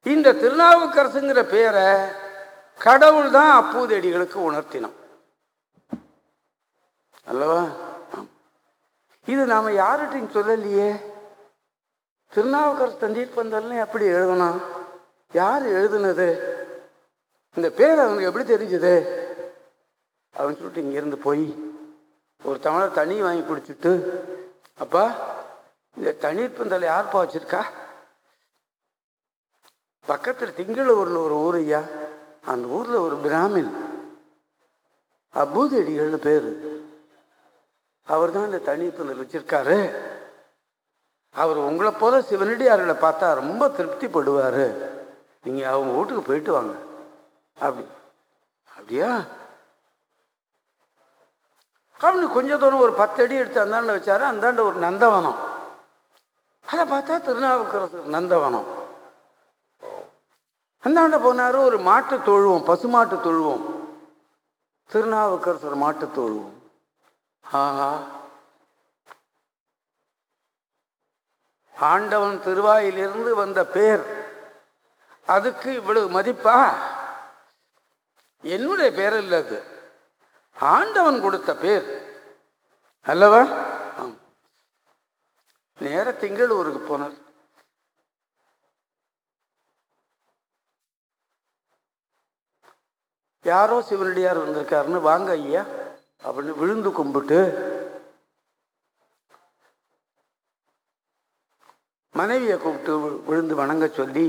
இந்த திருநாவுக்கரசுங்கிற பேரை கடவுள் தான் அப்பூதடிகளுக்கு உணர்த்தினோம். அல்லவா? இது நாம யார்கிட்டையும் சொல்லலையே. திருநாவுக்கரசு தந்தீர் பந்தல்னு எப்படி எழுதணும். யார் எழுதுனது? இந்த பேர் அவனுக்கு எப்படி தெரிஞ்சது? அவன் சொல்லிட்டு இங்கேருந்து போய் ஒரு தமிழர் தண்ணி வாங்கி குடிச்சுட்டு அப்பா இந்த தண்ணீர் பந்தலை யார்ப்பா வச்சிருக்கா? பக்கத்தில் திங்களூர்னு ஒரு ஊர் ஐயா. அந்த ஊரில் ஒரு பிராமின். அபூதடிகள்னு பேர். அவர் தான் இந்த தண்ணீர் பந்தல் வச்சிருக்காரு. அவர் உங்களை போல சிவனடியார்களை பார்த்தா ரொம்ப திருப்திப்படுவார். நீங்கள் அவங்க வீட்டுக்கு போயிட்டு வாங்க. அப்படி. அப்படியா? அப்படின்னு கொஞ்சம் தூரம் ஒரு பத்து அடி எடுத்து அந்தாண்ட வச்சாரு அந்தாண்ட ஒரு நந்தவனம். அதை பார்த்தா திருநாவுக்கரசர் நந்தவனம். அந்தாண்ட போனார் ஒரு மாட்டு தொழுவோம் பசுமாட்டு தொழுவோம். திருநாவுக்கரசர் மாட்டு தொழுவோம். ஆஹா. ஆண்டவன் திருவாயிலிருந்து வந்த பேர் அதுக்கு இவ்வளவு மதிப்பா? என்னுடைய பேர் இல்லை அது. ஆண்டவன் கொடுத்த பேர். அல்லவா? ஆம். நேர திங்களூருக்கு போனார். யாரோ சிவனடியார் வந்திருக்காருன்னு வாங்க ஐயா அப்படின்னு விழுந்து கும்பிட்டு மனைவியை கூப்பிட்டு விழுந்து வணங்க சொல்லி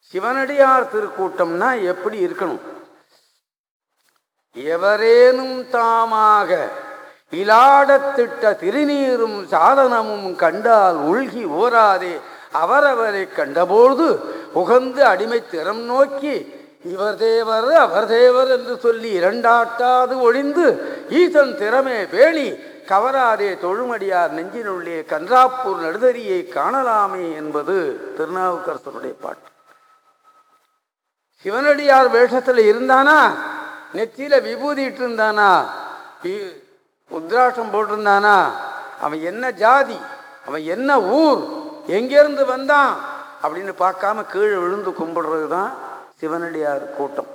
சிவனடியார் திருக்கூட்டம்னா எப்படி இருக்கணும்? எவரேனும் தாமாக இலாடத்திட்ட திருநீரும் சாதனமும் கண்டால் உள்கி ஓராதே. அவரவரை கண்டபோது உகந்து அடிமை திறம் நோக்கி இவர் தேவர் அவர் தேவர் என்று சொல்லி இரண்டாட்டாது ஒழிந்து ஈசன் திறமே வேலி கவராதே தொழுமடியார் நெஞ்சினுள்ளே கன்றாப்பூர் நடுதறியை காணலாமே என்பது திருநாவுக்கரசருடைய பாட்டு. சிவனடியார் வேஷத்தில் இருந்தானா? நெத்தியில விபூதி இட்டு இருந்தானா உத்ராட்சம் போட்டிருந்தானா? அவன் என்ன ஜாதி? அவன் என்ன ஊர்? எங்கேருந்து வந்தான்? அப்படின்னு பார்க்காம கீழே விழுந்து கும்பிடுறது தான் சிவனடியார் கூட்டம்.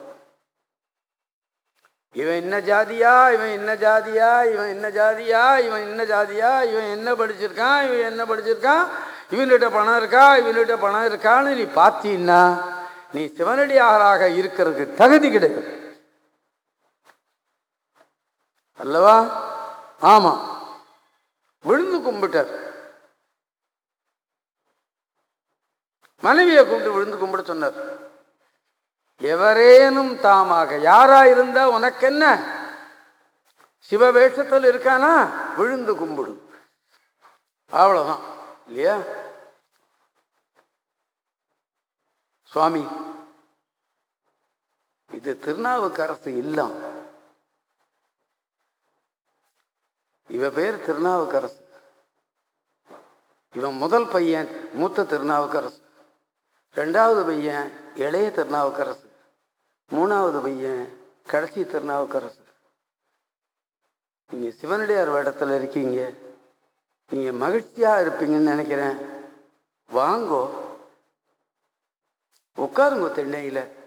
இவன் என்ன ஜாதியா? இவன் என்ன ஜாதியா? இவன் என்ன ஜாதியா? இவன் என்ன ஜாதியா? இவன் என்ன படிச்சிருக்கான்? இவன் என்ன படிச்சிருக்கான்? இவன்கிட்ட பணம் இருக்கா? இவன்கிட்ட பணம் இருக்கான்னு நீ பார்த்தீன்னா நீ சிவனடியாராக இருக்கிறதுக்கு தகுதி கிடையாது அல்லவா? ஆமா. விழுந்து கும்பிட்டார். மனைவியை கூப்பிட்டு விழுந்து கும்பிட சொன்னார். எவரேனும் தாமாக யாரா இருந்தா உனக்கு என்ன சிவ வேஷத்தில் இருக்கானா? விழுந்து கும்பிடும் அவ்வளவுதான். இல்லையா? சுவாமி இது திருநாவுக்கரசு இல்லாம. இவ பேர் திருநாவுக்கரசு. இவன் முதல் பையன் மூத்த திருநாவுக்கரசு. ரெண்டாவது பையன் இளைய திருநாவுக்கரசு. மூணாவது பையன் கடைசி திருநாவுக்கரசு. நீங்கள் சிவனடியார் வேடத்தில் இருக்கீங்க. நீங்கள் மகிழ்ச்சியாக இருப்பீங்கன்னு நினைக்கிறேன். வாங்கோ. உட்காருங்க தென்னையில்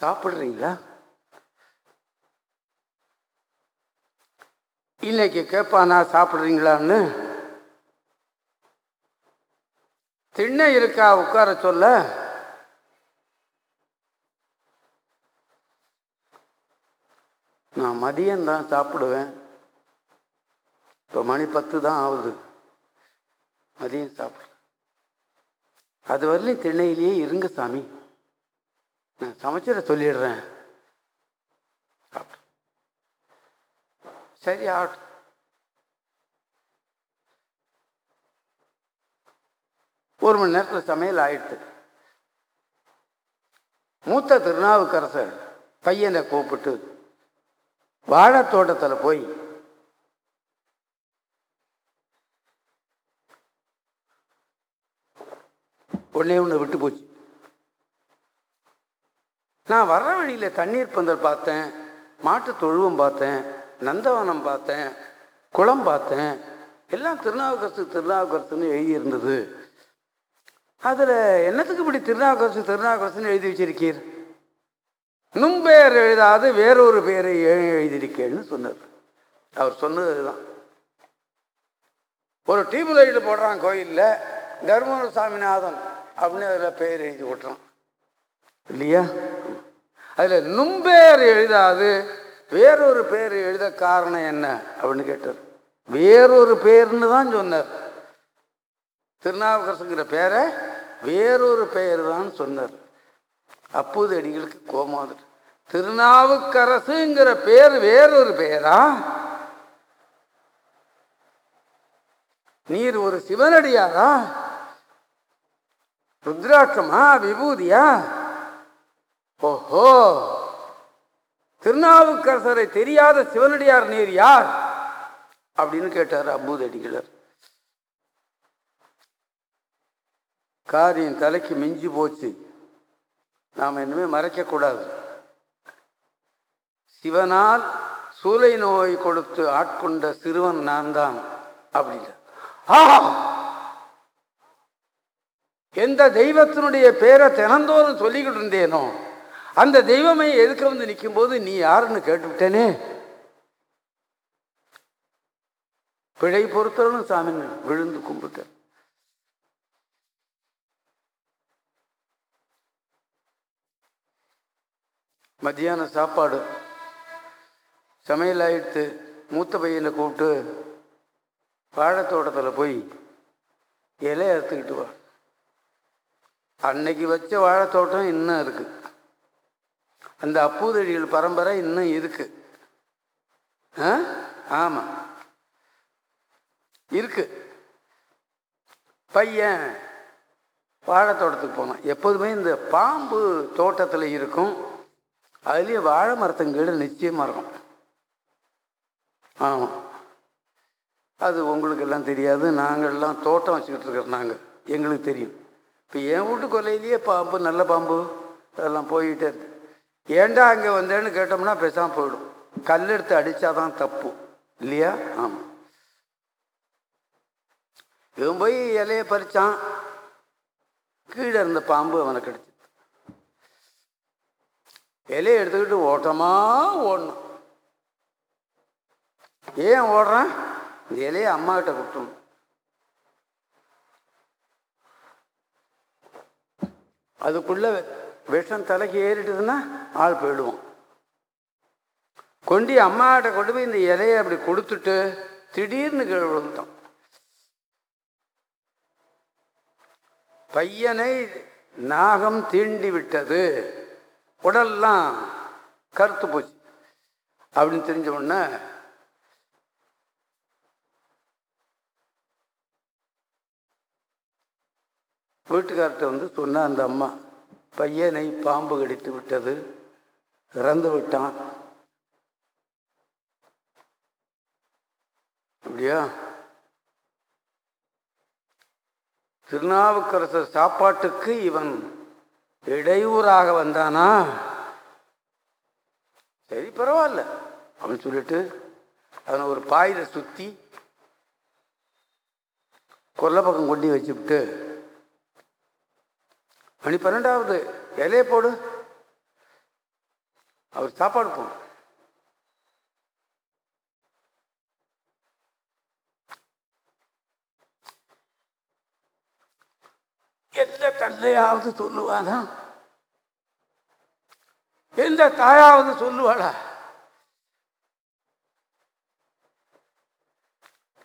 சாப்பிட்றீங்களா? இன்னைக்கு கேட்பானா சாப்பிட்றீங்களான்னு? திண்ணை இருக்கா உட்கார சொல்ல? நான் மதியம்தான் சாப்பிடுவேன். இப்போ மணி பத்து தான் ஆகுது. மதியம் சாப்பிடு. அது வரலையும் திண்ணையிலேயே இருங்க சாமி. நான் சமைச்சிட சொல்லிடுறேன். சாப்பிடு. சரி ஆகட்டும். ஒரு மணி நேரத்தில் சமையல் ஆயிடுது மூத்த திருநாவுக்கரசர் பையனை கூப்பிட்டு வாழைத் தோட்டத்தில் போய் ஒன்னே ஒன்று விட்டு போச்சு. நான் வர்ற வழியில் தண்ணீர் பந்தல் பார்த்தேன் மாட்டு தொழுவம் பார்த்தேன் நந்தவனம் பார்த்தேன் குளம் பார்த்தேன் எல்லாம் திருநாவுக்கரசு திருநாவுக்கரசுன்னு எழுதியிருந்தது அதில் என்னத்துக்கு இப்படி திருநாவுக்கரசு திருநாவுக்கரசுன்னு எழுதி வச்சிருக்கீர்? நும்பெயர் எழுதாது வேறொரு பெயரை எழுதியிருக்கேன்னு சொன்னார். அவர் சொன்னது தான் ஒரு டியூப் லைட்டு போடுறான் கோயிலில் தர்மபுர சாமிநாதன் அப்படின்னு அதில் பெயர் எழுதி விட்டுறான் இல்லையா? அதில் நும்பேர் எழுதாது வேறொரு பெயர் எழுத காரணம் என்ன அப்படின்னு கேட்டார். வேறொரு பேர்னு தான் சொன்னார். திருநாவுக்கரசுங்கிற பேரை வேறொரு பெயர் தான் சொன்னார். அப்போது அடிகளுக்கு கோமாதர் திருநாவுக்கரசுங்கிற பேர் வேறொரு பெயரா நீர் ஒரு சிவனடியாரா? ருத்ராட்சமா? விபூதியா? ஓஹோ! திருநாவுக்கரசரை தெரியாத சிவனடியார் நீர் யார்? அப்படின்னு கேட்டார் அபூதடிகளர் காரியம் தலைக்கு மிஞ்சி போச்சு. நாம் இனிமே மறைக்கக்கூடாது சிவனால் சூளை நோய் கொடுத்து ஆட்கொண்ட சிறுவன் நான் தான் அப்படின்னு ஆஹா! எந்த தெய்வத்தினுடைய பேரை தினந்தோறும் சொல்லிக்கிட்டு இருந்தேனோ? அந்த தெய்வமே எதுக்க வந்து நிற்கும் போது நீ யாருன்னு கேட்டுவிட்டேனே? பிழை பொறுத்தவனும் சாமி விழுந்து கும்பிட்ட மத்தியான சாப்பாடு. சமையல் ஆயிடுத்து மூத்த பையனை கூப்பிட்டு வாழைத்தோட்டத்தில் போய் இலையை அறுத்துக்கிட்டு வா. அன்னைக்கு வச்ச வாழைத்தோட்டம் இன்னும் இருக்கு. அந்த அப்பூதழிகள் பரம்பரை இன்னும் இருக்கு. ஆ? ஆமாம் இருக்கு. பையன் வாழைத்தோட்டத்துக்கு போனான். எப்போதுமே இந்த பாம்பு தோட்டத்தில் இருக்கும். அதுலேயும் வாழை மரத்தங்கீடு நிச்சயமாக இருக்கும். ஆமாம் அது உங்களுக்கு எல்லாம் தெரியாது. நாங்கள்லாம் தோட்டம் வச்சுக்கிட்டு இருக்கிறோம் நாங்கள் எங்களுக்கு தெரியும். இப்போ என் வீட்டு கொல்லையிலேயே பாம்பு நல்ல பாம்பு அதெல்லாம் போயிட்டே இருக்கு. ஏண்டா அங்கே வந்தேன்னு கேட்டோம்னா பேசாமல் போயிடும். கல் எடுத்து அடித்தாதான் தப்பு. இல்லையா? ஆமாம் இவன் போய் இலையை பறிச்சான். கீழே இருந்த பாம்பு அவனை கடிச்சு இலையை எடுத்துக்கிட்டு ஓட்டமாக ஓடணும். ஏன் ஓடுறான்? இந்த இலையை அம்மா கிட்ட கொடுத்தணும் அதுக்குள்ளே விஷம் தலைக்கு ஏறிட்டுதுன்னா ஆள் போயிடுவோம். கொண்டு அம்மாட்ட கொண்டு போய் இந்த இலையை அப்படி கொடுத்துட்டு திடீர்னு கீழே பையனை நாகம் தீண்டி விட்டது. உடல்லாம் கருத்து போச்சு. அப்படின்னு தெரிஞ்ச உடனே வீட்டுக்கார்ட்ட வந்து சொன்ன அந்த அம்மா பையனை பாம்பு கடித்து விட்டது. இறந்து விட்டான். அப்படியா? திருநாவுக்கரசர் சாப்பாட்டுக்கு இவன் இடையூறாக வந்தானா? சரி பரவாயில்ல. அப்படின்னு சொல்லிட்டு அவனை ஒரு பாயில சுத்தி கொல்லை பக்கம் கொண்டு வச்சுவிட்டு மணி பன்னெண்டாவது. இலையை போடு. அவர் சாப்பாடு போடும் எந்த தந்தையாவது சொல்லுவானா? எந்த தாயாவது சொல்லுவாளா?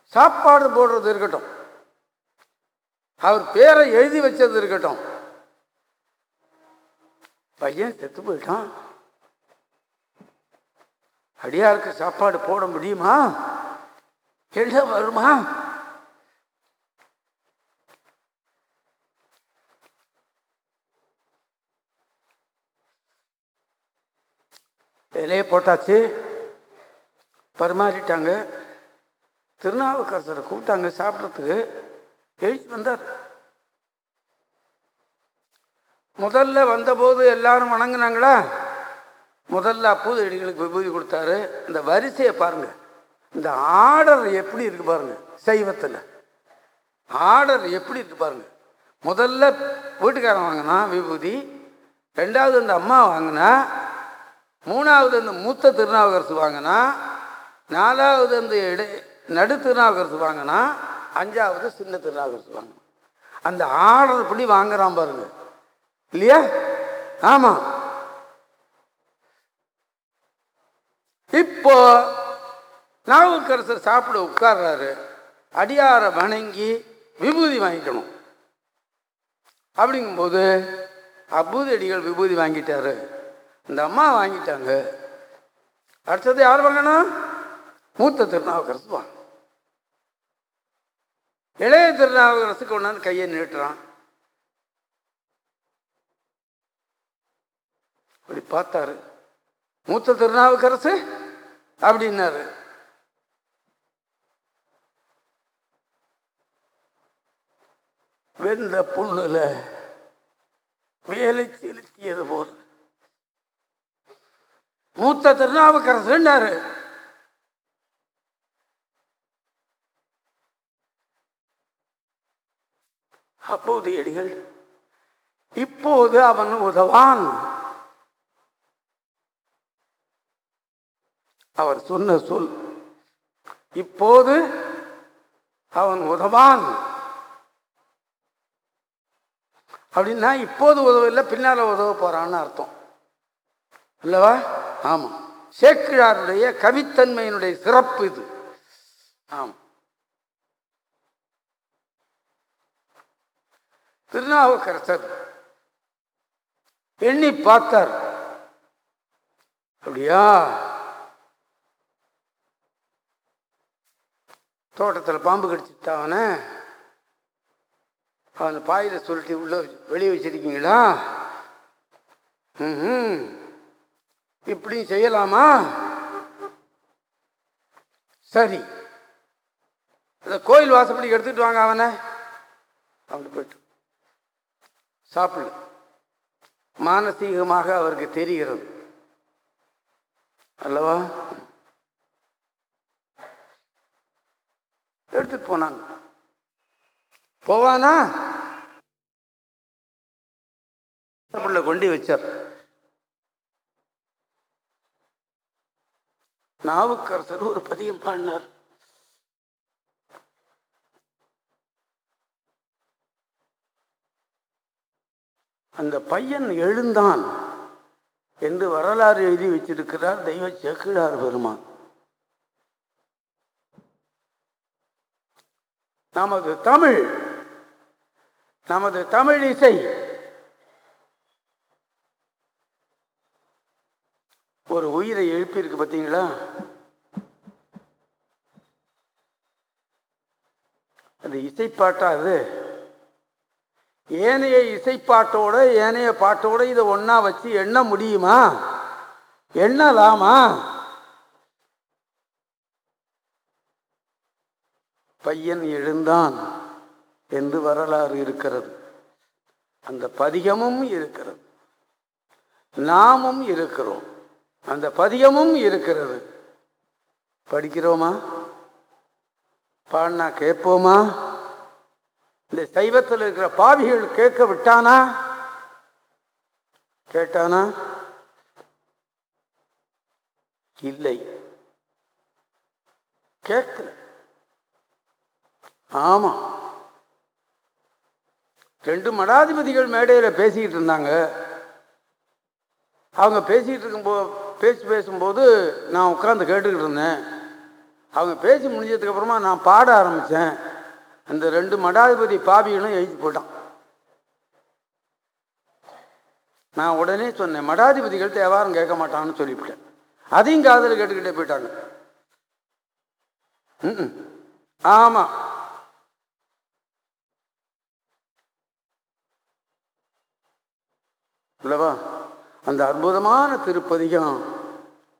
சாப்பாடு போடுறது இருக்கட்டும். அவர் பேரை எழுதி வச்சது இருக்கட்டும். பையன் செத்து போயிட்டான். அடியாருக்கு சாப்பாடு போட முடியுமா? என்ன வருமா? இலையை போட்டாச்சு. பரிமாறிட்டாங்க. திருநாவுக்கரசரை கூப்பிட்டாங்க சாப்பிட்றதுக்கு. எழுதி வந்தார். முதல்ல வந்தபோது எல்லாரும் வணங்கினாங்களா? முதல்ல அப்போது விபூதி கொடுத்தாரு. இந்த வரிசையை பாருங்க. இந்த ஆர்டர் எப்படி இருக்கு பாருங்க சைவத்தில். ஆர்டர் எப்படி இருக்கு பாருங்க. முதல்ல வீட்டுக்காரன் வாங்கினா விபூதி ரெண்டாவது இந்த அம்மா வாங்கினா மூணாவது இந்த மூத்த திருநாவுக்கரசு வாங்கினா நாலாவது அந்த இடை நடு திருநாவுக்கரசு வாங்கினா அஞ்சாவது சின்ன திருநாவுக்கரசு வாங்கினா. அந்த ஆர்டர் இப்படி வாங்குறான் பாருங்கள் இல்லையா? ஆமாம் இப்போ நாவுக்கரசர் சாப்பிட உட்கார்றாரு. அடியாரை வணங்கி விபூதி வாங்கிக்கணும். அப்படிங்கும்போது அபூதி அடிகள் விபூதி வாங்கிட்டாரு. இந்த அம்மா வாங்கிட்டாங்க. அடுத்தது யார் வாங்கணும்? மூத்த திருநாவுக்கரசு வாங்க இளைய திருநாவுக்கரசுக்கு கொண்டாந்து கையை நீட்டுறான். அப்படி பார்த்தாரு. மூத்த திருநாவுக்கரசு அப்படின்னாரு. வெந்த புண்ணுல வேலை செலுத்தியது போல். மூத்த திருநாவுக்கரசுன்னாரு அப்போது அடிகள் இப்போது அவன் உதவான். அவர் சொன்ன சொல். இப்போது அவன் உதவான். அப்படின்னா இப்போது உதவ இல்லை பின்னால் உதவ போகிறான்னு அர்த்தம். அல்லவா? ஆமாம் சேக்கிழாருடைய கவித்தன்மையினுடைய சிறப்பு இது. ஆமாம் திருநாவுக்கரசர் எண்ணி பார்த்தார். அப்படியா? தோட்டத்தில் பாம்பு கடிச்சிட்டா அவனை அவனை பாயில சொல்லிட்டு உள்ள வெளியே வச்சிருக்கீங்களா? ம் இப்படியும் செய்யலாமா? சரி. அந்த கோயில் வாசப்படி எடுத்துட்டு வாங்க அவனை. அவனை போயிட்டு. சாப்பிடு. மானசீகமாக அவருக்கு தெரிகிறது. அல்லவா எடுத்துட்டு போனாங்க. போவானா? பிள்ளை கொண்டு வச்சார். நாவுக்கரசர் ஒரு பதியம் பாடினார். அந்த பையன் எழுந்தான் என்று வரலாறு எழுதி வச்சிருக்கிறார் தெய்வ சேக்கிழார் பெருமான். நமது தமிழ் நமது தமிழ் இசை. ஒரு உயிரை எழுப்பியிருக்கு பார்த்தீங்களா? அந்த இசைப்பாட்டா அது? ஏனைய இசைப்பாட்டோட ஏனைய பாட்டோட இதை ஒன்றா வச்சு எண்ண முடியுமா? எண்ணலாமா? பையன் எழுந்தான் என்று வரலாறு இருக்கிறது. அந்த பதிகமும் இருக்கிறது. நாமும் இருக்கிறோம். அந்த பதிகமும் இருக்கிறது. படிக்கிறோமா? பாடினா கேட்போமா? இந்த சைவத்தில் இருக்கிற பாவிகள் கேட்க விட்டானா? கேட்டானா? இல்லை. கேட்கல. ஆமாம் ரெண்டு மடாதிபதிகள் மேடையில் பேசிக்கிட்டு இருந்தாங்க. அவங்க பேசிக்கிட்டு இருக்கும்போ பேசி பேசும்போது நான் உட்காந்து கேட்டுக்கிட்டு இருந்தேன். அவங்க பேசி முடிஞ்சதுக்கப்புறமா நான் பாட ஆரம்பித்தேன் அந்த ரெண்டு மடாதிபதி பாபியனும் எழுதி போட்டான். நான் உடனே சொன்னேன் மடாதிபதிகள் தேவாரம் கேட்க மாட்டான்னு சொல்லிவிட்டேன். அதையும் காதல் கேட்டுக்கிட்டே போயிட்டாங்க. ஆமாம் ஆமா அந்த அற்புதமான திருப்பதிகம்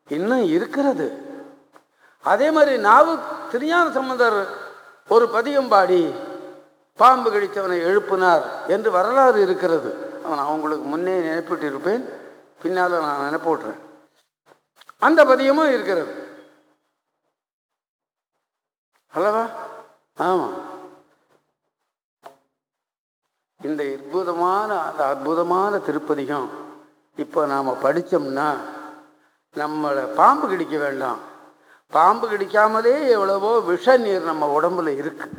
இன்னும் இருக்கிறது. அதே மாதிரி நாவு திருஞான சம்பந்தர் ஒரு பதிகம் பாடி பாம்பு கடித்தவனை எழுப்பினார் என்று வரலாறு இருக்கிறது. நான் அவங்களுக்கு முன்னே நினைப்பிட்டு இருப்பேன் பின்னால் நான் நினைப்போட்டுறேன். அந்த பதியமும் இருக்கிறது. அல்லவா? ஆமாம் இந்த அற்புதமான அந்த அற்புதமான திருப்பதிகம் இப்போ நாம் படித்தோம்னா நம்மளை பாம்பு கடிக்க வேண்டாம். பாம்பு கடிக்காமலே எவ்வளவோ விஷ நீர் நம்ம உடம்புல இருக்கு.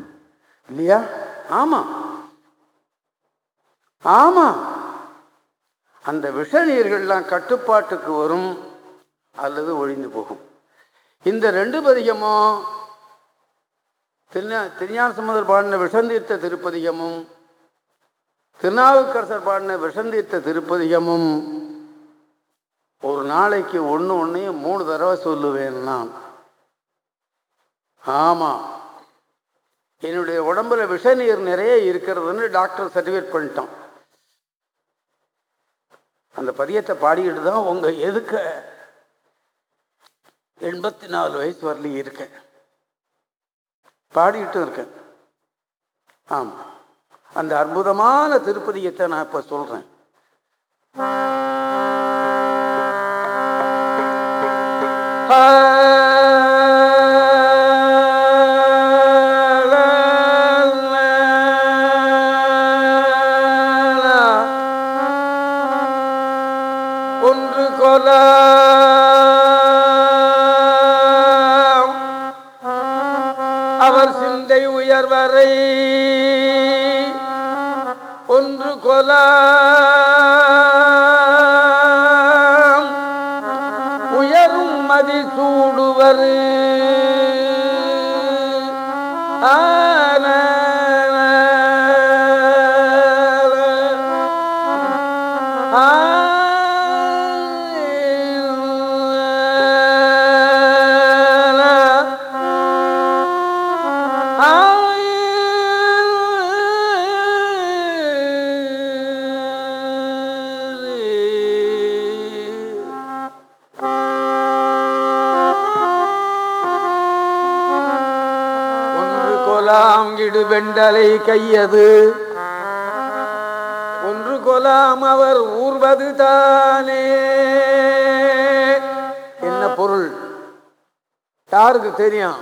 இல்லையா? ஆமாம் ஆமாம் அந்த விஷ நீர்கள்லாம் கட்டுப்பாட்டுக்கு வரும் அல்லது ஒழிந்து போகும். இந்த ரெண்டு பதிகமும் திருஞா திருஞான சமுதர் பாடின விஷந்தீர்த்த திருப்பதிகமும் திருநாவுக்கரசர் பாடின விஷந்தீர்த்த திருப்பதிகமும் ஒரு நாளைக்கு ஒன்று ஒன்றையும் மூணு தடவை சொல்லுவேன் நான். ஆமாம் என்னுடைய உடம்புல விஷநீர் நிறைய இருக்கிறதுன்னு டாக்டர் சர்டிஃபிகேட் பண்ணிட்டான். அந்த பதியத்தை பாடிக்கிட்டு தான் உங்கள் எதுக்க எண்பத்தி நாலு வயசு வரலையும் இருக்கேன். பாடிக்கிட்டும் இருக்கேன். ஆமாம் அந்த அற்புதமான திருப்பதியத்தை நான் இப்போ சொல்கிறேன் வெண்டலை கையது. ஒன்று கொலாம் அவர் ஊர்வது தானே. என்ன பொருள்? யாருக்கு தெரியும்?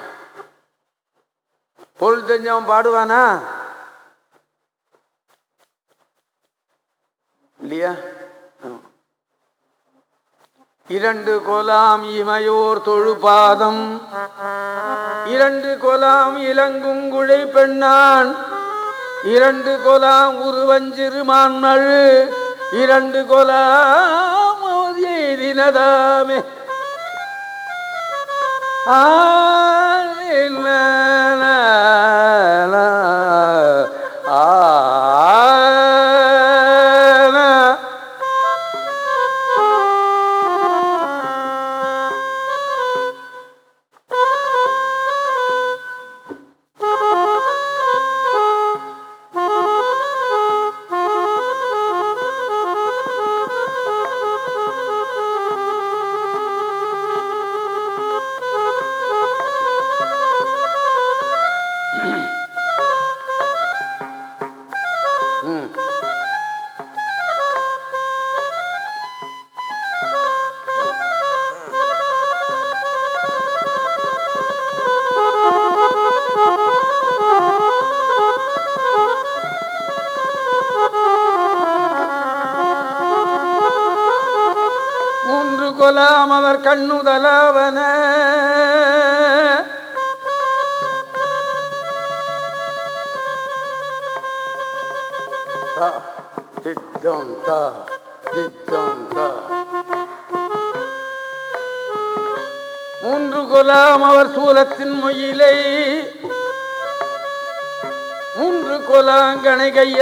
பொருள் தெரிஞ்சவன் பாடுவானா? இல்லையா? இரண்டு கொலாம் இமையோர் தொழுபாதம். இரண்டு கொலாம் இளங்குங்குழை பெண்ணான். இரண்டு கொலாம் உருவஞ்சிறுமான் மழு. இரண்டு கொலாம் எய்தினதாமே. ஆ,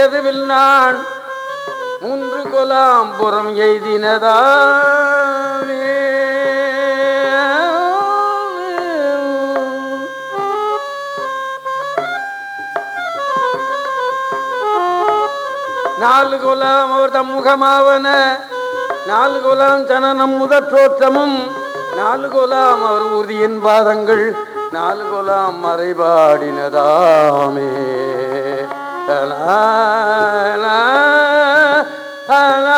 கொலாங்கனை நான் மூன்று கொலாம் புறம் எய்தினதாமே நாலு கொலாம் அவர் தம் முகமாவன நாலு கொலாம் சனனம் முதற் தோற்றமும் நாலு கொலாம் அவர் உறுதியின் பாதங்கள் நாலு கொலாம் மறைபாடினதாமே. 啦啦啦啦啦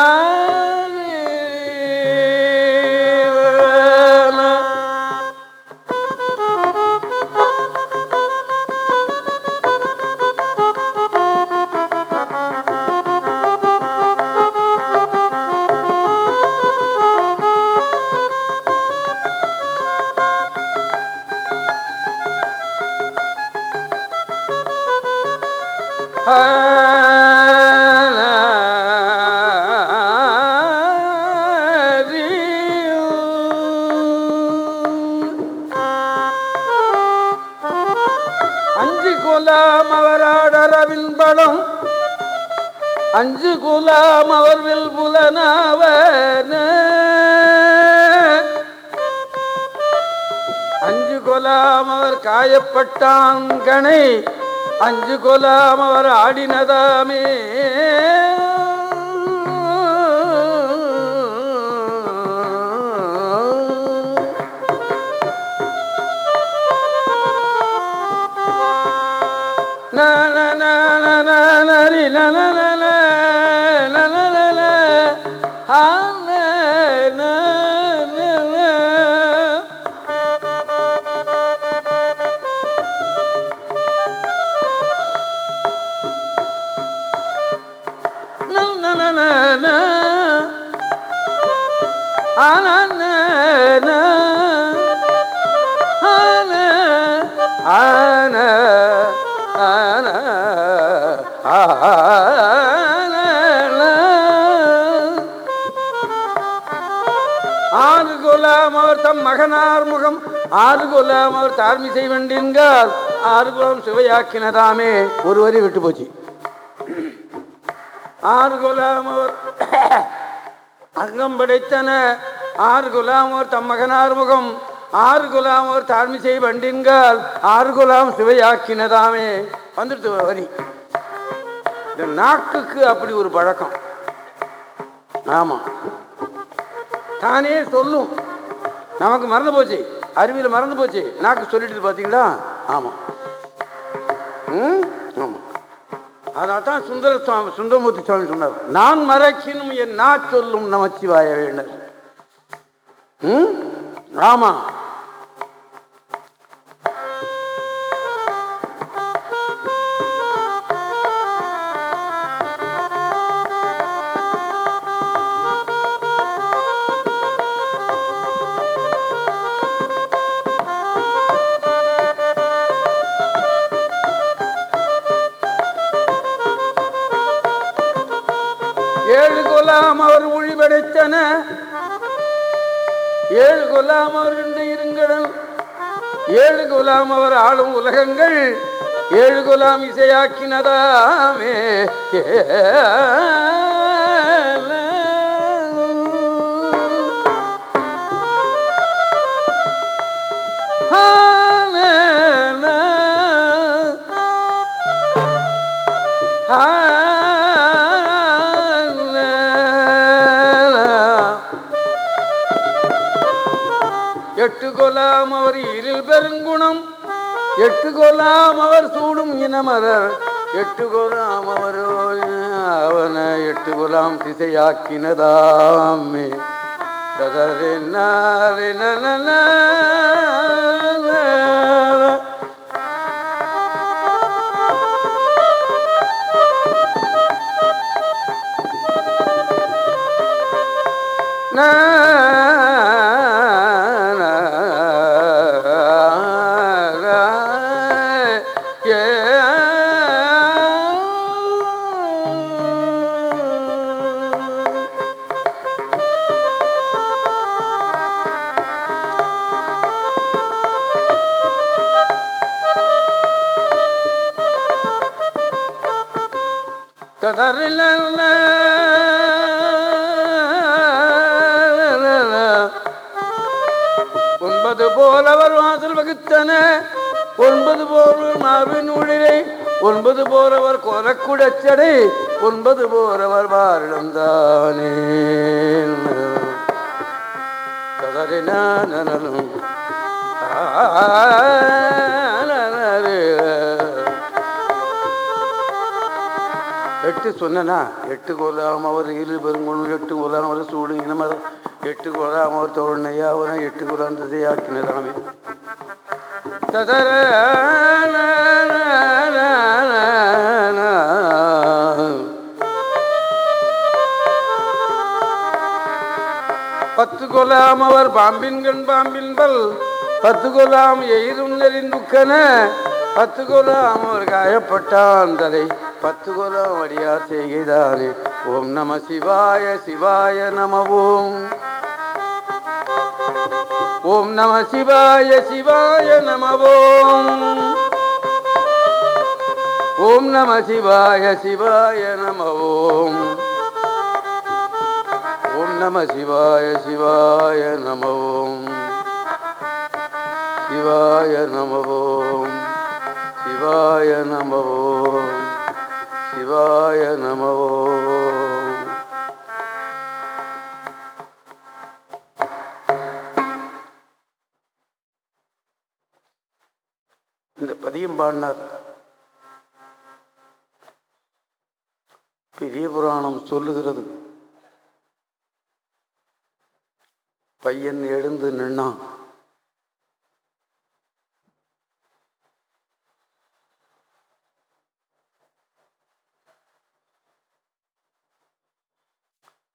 கொலாம் அவர் காயப்பட்டாங்கனை அஞ்சு கொலாம் அவர் ஆடினதாமே na na na na na அவர் முகம். ஆறு குலாம் அவர் தார்மிசை வண்டின்கால் ஆறு குலம் சிவையாக்கினதாமே. ஒரு வரி விட்டு போச்சு. ஆறு குலாம் அவர் அங்கம் படைத்தன. ஆறு குலாம் அவர் தம் மகனார் முகம். ஆறு குலாம் அவர் தாழ்மிசை வண்டின்கால் ஆறு குலாம் சிவையாக்கினதாமே. வந்துடுத்து வரி. இந்த நாக்குக்கு அப்படி ஒரு பழக்கம். ஆமா. தானே சொல்லும். நமக்கு மறந்து போச்சு. அருவியில் மறந்து போச்சு. நாக்கு சொல்லிட்டு பார்த்தீங்களா ஆமாம் ம்? ஆமாம் அதான் சுந்தர சுவாமி சுந்தரமூர்த்தி சுவாமி சொன்னார் நான் மறைக்கினும் என் நான் சொல்லும் நமச்சிவாய வேண்டும் ம்? ஆமாம் குலாம் அவர் ஆளும் உலகங்கள் ஏழு குலாம் இசையாக்கினதாமே எட்டு கொலாம் அவர் இருள் பெருங்குணம் எட்டு கொலாம் அவர் சூடும் இனமரர் எட்டு கொலாம் அவர் அவனை எட்டு கொலாம் திசையாக்கினதாமே. ததரி ஒன்பது போலவர் மார்பின் ஒன்பது போறவர் கொரக்குடச்சடை ஒன்பது போலவர் வாரிடம்தானே. கதறினானலும் எட்டு சொன்னா எட்டு கோலாம் அவர் இரு பெருங்கொண்டு எட்டு கோலாம் அவர் சூடு இனமர் எட்டு கோலாம் அவர் தோழனையா அவரை எட்டு கோலாம் திசையாக்கினதாமே ததர பத்து கொலாம் அவர் பாம்பின் கண் பாம்பின் பல் பத்து கொலாம் எயிரும் நெறிந்துக்கன பத்து கொலாம் அவர் காயப்பட்டான் தலை பத்து கொலாம் அடியார் செய்கிறாரே ஓம் நம சிவாய சிவாய நம ஓம் ஓம் நம சிவாய சிவாய நம ஓம் ஓம் நம சிவாய சிவாய நம ஓம் ஓம் நம சிவாய சிவாய நம ஓம் சிவாய நம ஓம் சிவாய நம ஓம் சிவாய நம அதையும் பாடினார். பெரிய புராணம் சொல்லுகிறது. பையன் எழுந்து நின்னான்.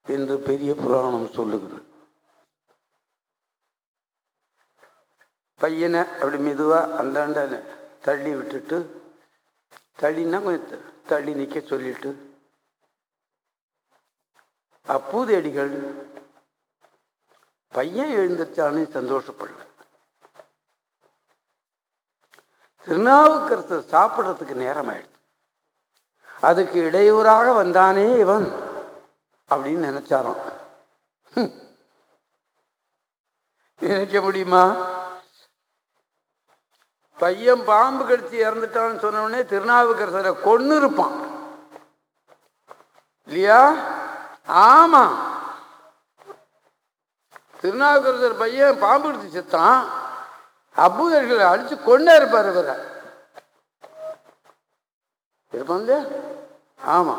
என்று பெரிய புராணம் சொல்லுகிறது. பையனை அப்படி மெதுவா அந்தாண்ட தள்ளி விட்டுட்டு தள்ளினா கொஞ்சம் தள்ளி நிற்க சொல்லிட்டு. அப்பூதேடிகள் பையன் எழுந்திருச்சானே சந்தோஷப்படல. திருநாவுக்கரசர் சாப்பிட்றதுக்கு நேரம் ஆயிடுச்சு அதுக்கு இடையூறாக வந்தானே இவன் அப்படின்னு நினைச்சாராம். ஹம். நினைக்க முடியுமா? பையன் பாம்பு கடிச்சு இறந்துட்டான்னு சொன்ன திருநாவுக்கரசரை கொன்னு இருப்பான் இல்லையா? ஆமா. திருநாவுக்கரசர் பையன் பாம்பு கடிச்சு செத்தான். அபூதர்களை அடிச்சு கொண்டே இருப்பார் இவரை. இருப்பான் இல்லையா? ஆமா.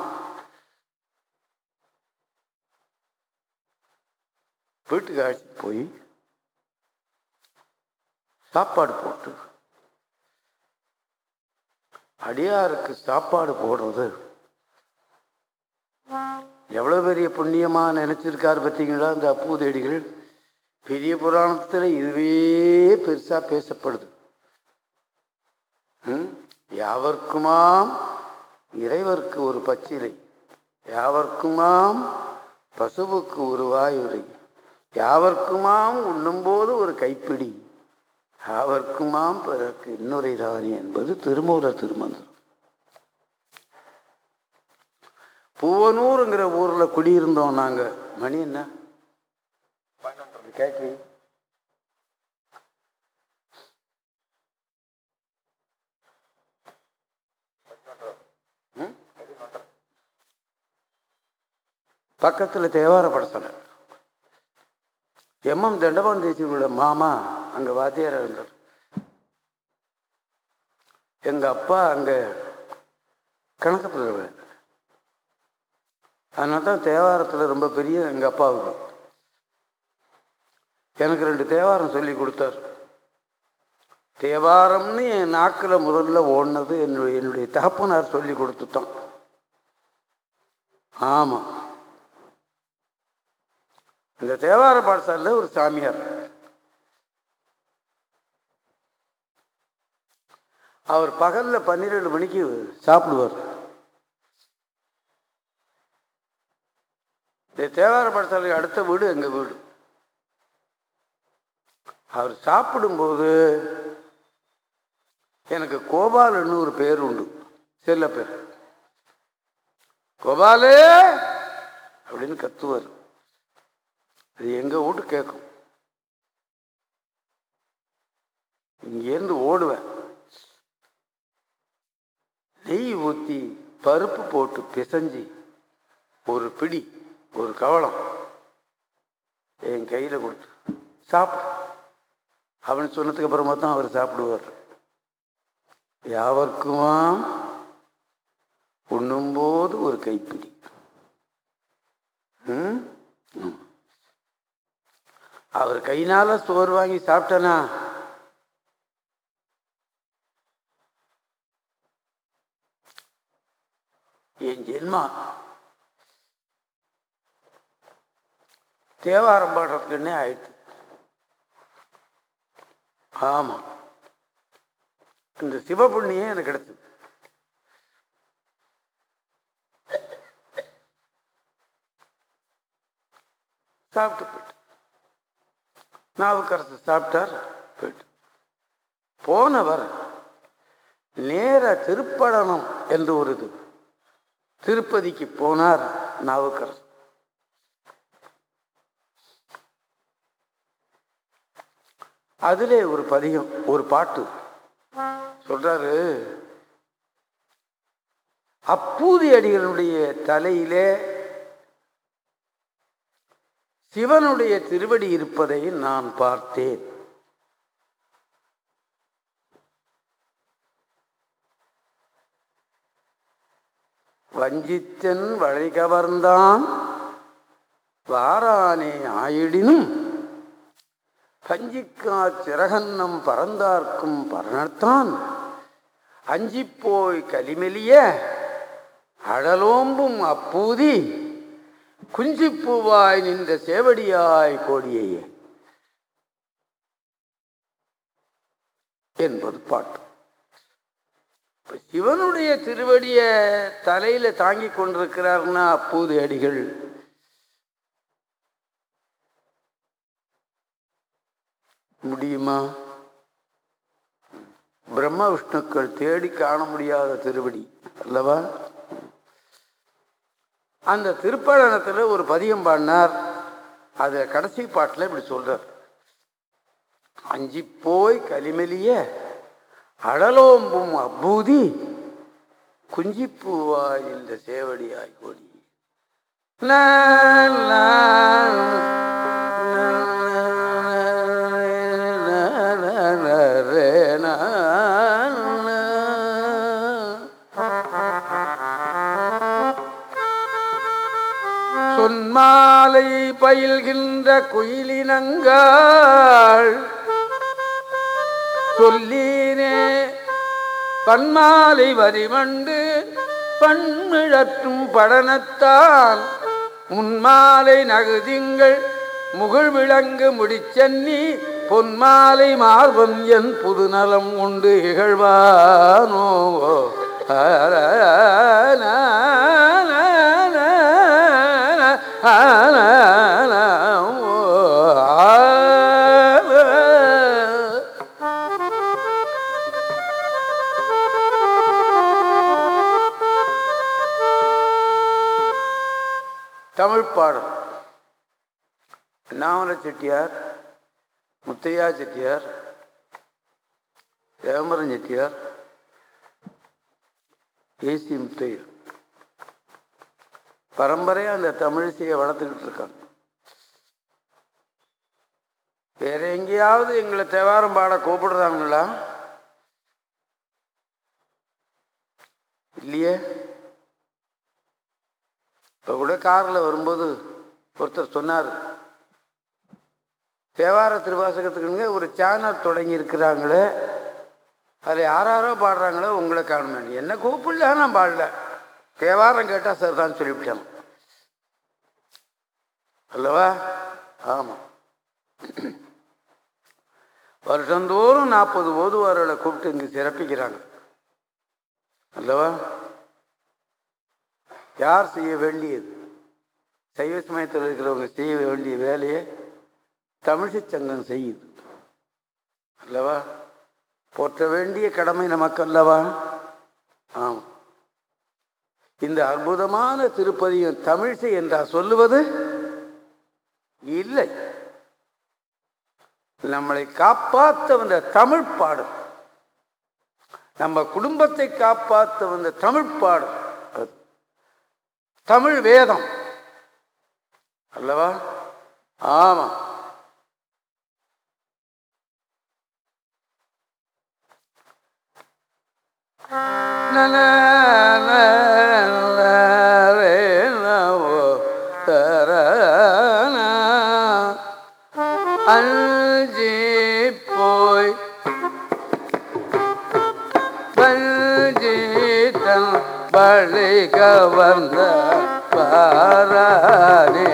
வீட்டுக்கு அழைச்சிட்டு போய் சாப்பாடு போட்டு அடியாருக்கு சாப்பாடு போடுறது. எவ்வளோ பெரிய புண்ணியமாக நினச்சிருக்காரு பார்த்தீங்களா? இந்த அப்பூதேடிகள் பெரிய புராணத்தில் இதுவே பெருசாக பேசப்படுது. யாவர்க்குமாம் இறைவர்க்கு ஒரு பச்சிலை. யாவர்க்குமாம் பசுவுக்கு ஒரு வாயுரை. யாவர்க்குமாம் உண்ணும்போது ஒரு கைப்பிடி. யாவர்க்குமாம் பிறருக்கு இன்னொரு ராணி என்பது திருமூல திருமந்திரம். பூவனூருங்கிற ஊர்ல குடியிருந்தோம் நாங்க. மணி என்ன? கேட்கு பக்கத்துல தேவார படத்தலை எம்எம் தண்டபான் தேசியனோட மாமா அங்கே வாத்தியாராக இருந்தார். எங்கள் அப்பா அங்கே கணக்கு பிரதவர் அதனால தான் தேவாரத்தில் ரொம்ப பெரிய எங்கள் அப்பாவுக்கு எனக்கு ரெண்டு தேவாரம் சொல்லி கொடுத்தார். தேவாரம்னு என் நாக்கில் முதல்ல ஓடினது என்னுடைய என்னுடைய தகப்பனார் சொல்லி கொடுத்துட்டான். ஆமாம் இந்த தேவார பாடசாலையில் ஒரு சாமியார். அவர் பகலில் பன்னிரெண்டு மணிக்கு சாப்பிடுவார். இந்த தேவார பாடசாலை அடுத்த வீடு எங்கள் வீடு? அவர் சாப்பிடும்போது எனக்கு கோபாலன்னு ஒரு பேர் உண்டு. செல்ல பேர். கோபாலே! அப்படின்னு கத்துவார். அது எங்கள் வீட்டு கேட்கும் இங்கேருந்து ஓடுவேன். நெய் ஊற்றி பருப்பு போட்டு பிசைஞ்சு ஒரு பிடி ஒரு கவளம் என் கையில் கொடுத்து சாப்பிடு. அவன் சொன்னதுக்கு அப்புறமா தான் அவர் சாப்பிடுவார். யாவர்க்குமா? உண்ணும்போது ஒரு கைப்பிடி. ம்? அவர் கையினால சோறு வாங்கி சாப்பிட்டனா? என் ஜென்மா. தேவாரம் பாடுறதுக்குன்னே ஆயிடுச்சு ஆமா. இந்த சிவபுண்ணியே எனக்கு கிடைச்சது. சாப்பிட்டு போயிட்டு நாவுக்கரசு சாப்பிட்டார். போயிட்டு. போனவர் நேர திருப்படனம் என்று ஒரு இது. திருப்பதிக்கு போனார் நாவுக்கரசு. அதிலே ஒரு பதிகம் ஒரு பாட்டு. சொல்றாரு அப்பூதி அடிகளுடைய தலையிலே சிவனுடைய திருவடி இருப்பதை நான் பார்த்தேன். வஞ்சித்தன் வழி கவர்ந்தான் வாரானே ஆயிடினும் பஞ்சிக்கா சிறகன்னம் பறந்தார்க்கும் பரணத்தான் அஞ்சிப்போய் கலிமெலிய அழலோம்பும் அப்பூதி குஞ்சிப்பூவாய் நின்ற சேவடியாய் கோடியையே. என்பது பாட்டு. இப்ப சிவனுடைய திருவடிய தலையில தாங்கி கொண்டிருக்கிறார்னா அப்போது அடிகள். முடியுமா? பிரம்ம விஷ்ணுக்கள் தேடி காண முடியாத திருவடி அல்லவா? அந்த திருப்பழனத்தில் ஒரு பதியம் பாடினார் அது கடைசி பாட்டில் இப்படி சொல்றார் அஞ்சி போய் கலிமெலிய அடலோம்பும் அப்பூதி குஞ்சிப்பூவா இந்த சேவடியாய் கொடி லா, பயில்கின்ற குயிலினங்கள் சொல்லீனே பன்மாலை வரிமண்டு பண்மிழற்றும் படனத்தான் முன்மாலை நகுதிங்கள் முகிழ் விளங்கு முடிச்சன்னி பொன்மாலை மார்பன் என் புதுநலம் உண்டு இகழ்வானோ. ஆ தமிழ் பாடல். நாமல செட்டியார் முத்தையா செட்டியார் ஏமரன் செட்டியார் ஏசி முத்தையர் பரம்பரையாக அந்த தமிழிசையை வளர்த்துக்கிட்டு இருக்காங்க. வேற எங்கேயாவது எங்களை தேவாரம் பாட கூப்பிடுறாங்களா? இல்லையே? இப்போ கூட காரில் வரும்போது ஒருத்தர் சொன்னார். தேவார திருவாசகத்துக்குங்க ஒரு சேனல் தொடங்கி இருக்கிறாங்களே. அதில் யாராரோ பாடுறாங்களோ உங்களை காணுமே என்ன கூப்பிடல நான் பாடல. தேவாரம் கேட்டால் சார் தான் சொல்லிவிட்டேன் அல்லவா? ஆமாம் வருஷந்தோறும் நாற்பது ஓதுவார்களை கூப்பிட்டு இங்கே சிறப்பிக்கிறாங்க. அல்லவா? யார் செய்ய வேண்டியது? சைவ சமயத்தில் இருக்கிறவங்க செய்ய வேண்டிய வேலையை தமிழிசை சங்கம் செய்யுது. அல்லவா? போற்ற வேண்டிய கடமை நமக்கு அல்லவா? ஆமாம் இந்த அற்புதமான திருப்பதியும் தமிழிசை என்றா சொல்லுவது? இல்லை. நம்மளை காப்பாற்ற வந்த தமிழ் பாடும் நம்ம குடும்பத்தை காப்பாற்ற வந்த தமிழ் பாடும் தமிழ் வேதம். அல்லவா? ஆமா. நன கவர்ந்த பாரானே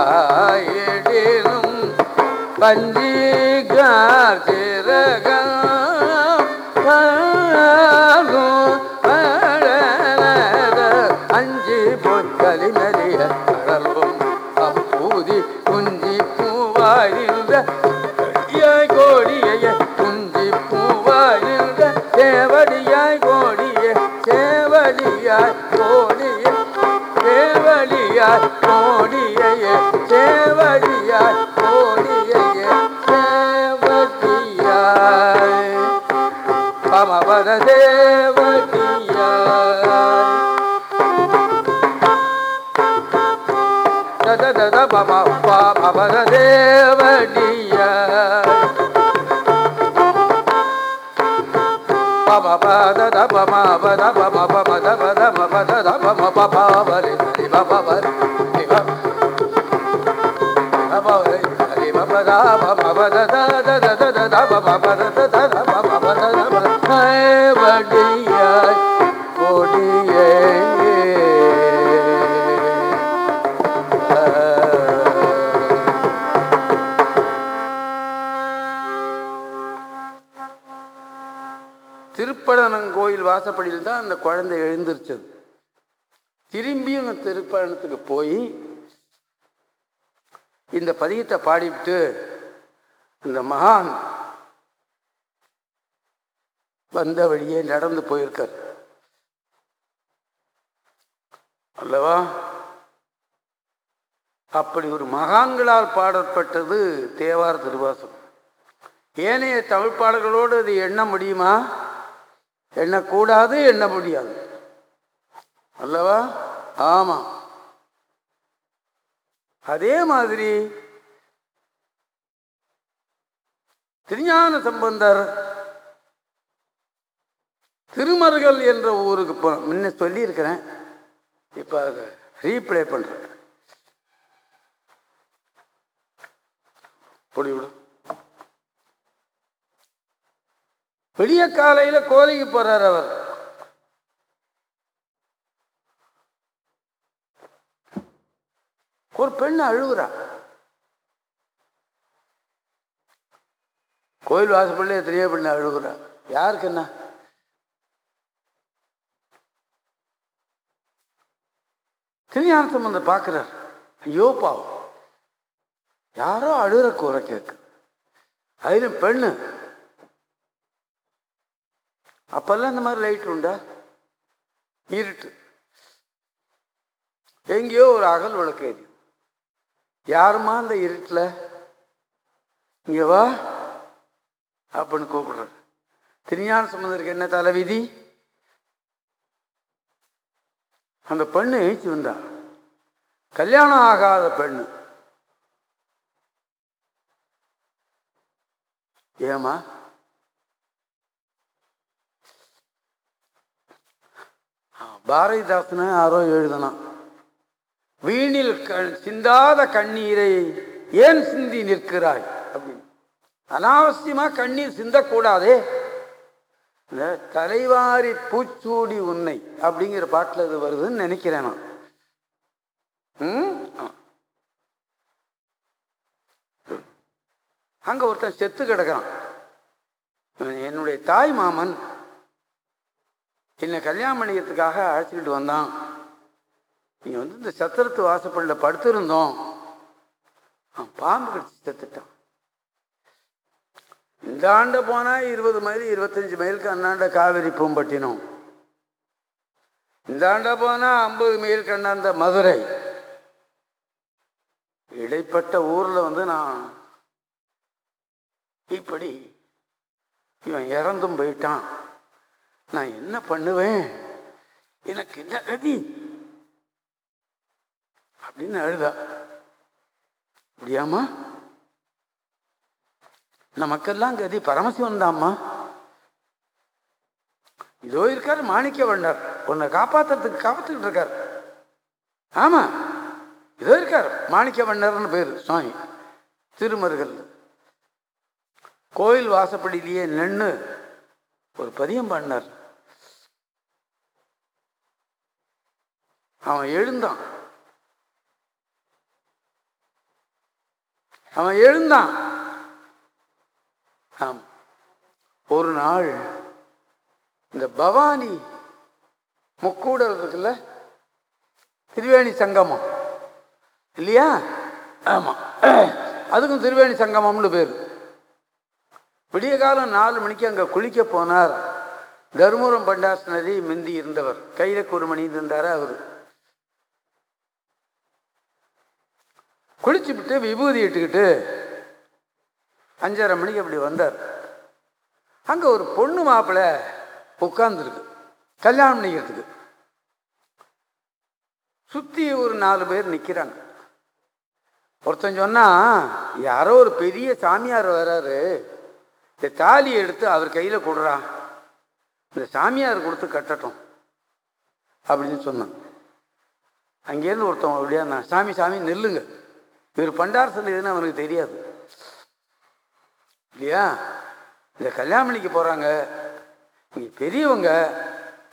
ஆயிடினும் பஞ்சீகார் சிறகம் வாசப்படியில் தான் அந்த குழந்தை எழுந்திருச்சது. திரும்பியும் அந்த திருப்பயணத்துக்கு போய் இந்த பதியத்தை பாடிவிட்டு இந்த மகான் வந்த வழியே நடந்து போயிருக்கார். அல்லவா? அப்படி ஒரு மகான்களால் பாடப்பட்டது தேவார திருவாசம் ஏனைய தமிழ் பாடல்களோடு அது எண்ண முடியுமா? எண்ணக்கூடாது எண்ண முடியாது. அல்லவா? ஆமா. அதே மாதிரி திருஞான சம்பந்தர் திருமருகல் என்ற ஊருக்கு போ முன்ன சொல்லியிருக்கிறேன். இப்போ அதை ரீப்ளே பண்ணுறேன் பொடி விடு விடிய காலையில கோலைக்கு போறார் அவர். ஒரு பெண் அழுகுறா. கோயில் வாசப்பள்ளி எத்தனையோ பெண்ணு அழுகுறா. யாருக்கு என்ன திருஞான வந்து பார்க்கிறார். ஐயோ பாவம். யாரோ அழுகிற குறை கேட்கு அதிலும் பெண்ணு அப்பெல்லாம் இந்த மாதிரி லைட் உண்டா? இருட்டு. எங்கேயோ ஒரு அகல் விளக்கு எரியும் யாருமா அந்த இருட்டில்? இங்கே வா. அப்படின்னு கூப்பிடுறாரு. திருஞான சம்பந்தருக்கு என்ன தலைவிதி? அந்த பெண்ணு எழுச்சி வந்தா. கல்யாணம் ஆகாத பெண்ணு. ஏமா பாரதிதாசன யாரோ எழுதணும் வீணில் சிந்தாத கண்ணீரை ஏன் சிந்தி நிற்கிறாய்? அப்படின்னு. அனாவசியமா கண்ணீர் சிந்தக்கூடாதே. இந்த தலைவாரி பூச்சூடி உன்னை அப்படிங்கிற பாட்டில் இது வருதுன்னு நினைக்கிறேன் நான். ம்? அங்க ஒருத்தன் செத்து கிடக்கிறான். என்னுடைய தாய் மாமன் என்னை கல்யாணம் பண்ணிக்கிறதுக்காக அழைச்சிக்கிட்டு வந்தான். நீங்கள் வந்து இந்த சத்திரத்து வாசப்படியில் படுத்திருந்தோம். அவன் பாம்பு கடிச்சு செத்துட்டான். இந்த ஆண்டை போனால் இருபது மைல் இருபத்தஞ்சி மைலுக்கு அண்ணாண்ட காவேரி பூம்பட்டினம். இந்தாண்ட போனால் ஐம்பது மைல் அண்ணாந்த மதுரை. இடைப்பட்ட ஊரில் வந்து நான் இப்படி இவன் இறந்தும் போயிட்டான். நான் என்ன பண்ணுவேன்? எனக்கு என்ன கதி? அப்படின்னு அழுதா. முடியாமா? நமக்கெல்லாம் கதி பரமசிவன் தாம்மா இதோ இருக்காரு மாணிக்க வண்டார் உன்னை காப்பாத்துறதுக்கு காப்பாத்துக்கிட்டு இருக்காரு. ஆமா. இதோ இருக்கார் மாணிக்க வண்ணர்னு பேரு சுவாமி. திருமருகல். கோயில் வாசப்படியிலேயே நின்று ஒரு பதியம் பண்ணார். அவன் எழுந்தான். அவன் எழுந்தான். ஆம். ஒரு நாள் இந்த பவானி முக்கூடல் இருக்குல்ல? திருவேணி சங்கமம். இல்லையா? ஆமாம் அதுக்கும் திருவேணி சங்கமம்னு பேர். விடிய காலம் நாலு மணிக்கு அங்கே குளிக்க போனார். தருமபுரம் பண்டாஸ் நதி மிந்தி இருந்தவர் கையில குருமணி இருந்தார் அவர்? குளிச்சு விட்டு விபூதி இட்டுக்கிட்டு அஞ்சரை மணிக்கு அப்படி வந்தார். அங்கே ஒரு பொண்ணு மாப்பிள்ளை உட்காந்துருக்கு கல்யாணம் பண்ணிக்கிறதுக்கு. சுற்றி ஒரு நாலு பேர் நிற்கிறாங்க ஒருத்தன் சொன்னால் யாரோ ஒரு பெரிய சாமியார் வராரு இந்த தாலி எடுத்து அவர் கையில் கொடுறான் இந்த சாமியார் கொடுத்து கட்டட்டும் அப்படின்னு சொன்னான். அங்கேருந்து ஒருத்தன் அப்படியா நான் சாமி சாமி நில்லுங்க. இவர் பண்டார் சொல்லுதுன்னு அவனுக்கு தெரியாது. இல்லையா? இந்த கல்யாணம் போகிறாங்க நீங்கள் பெரியவங்க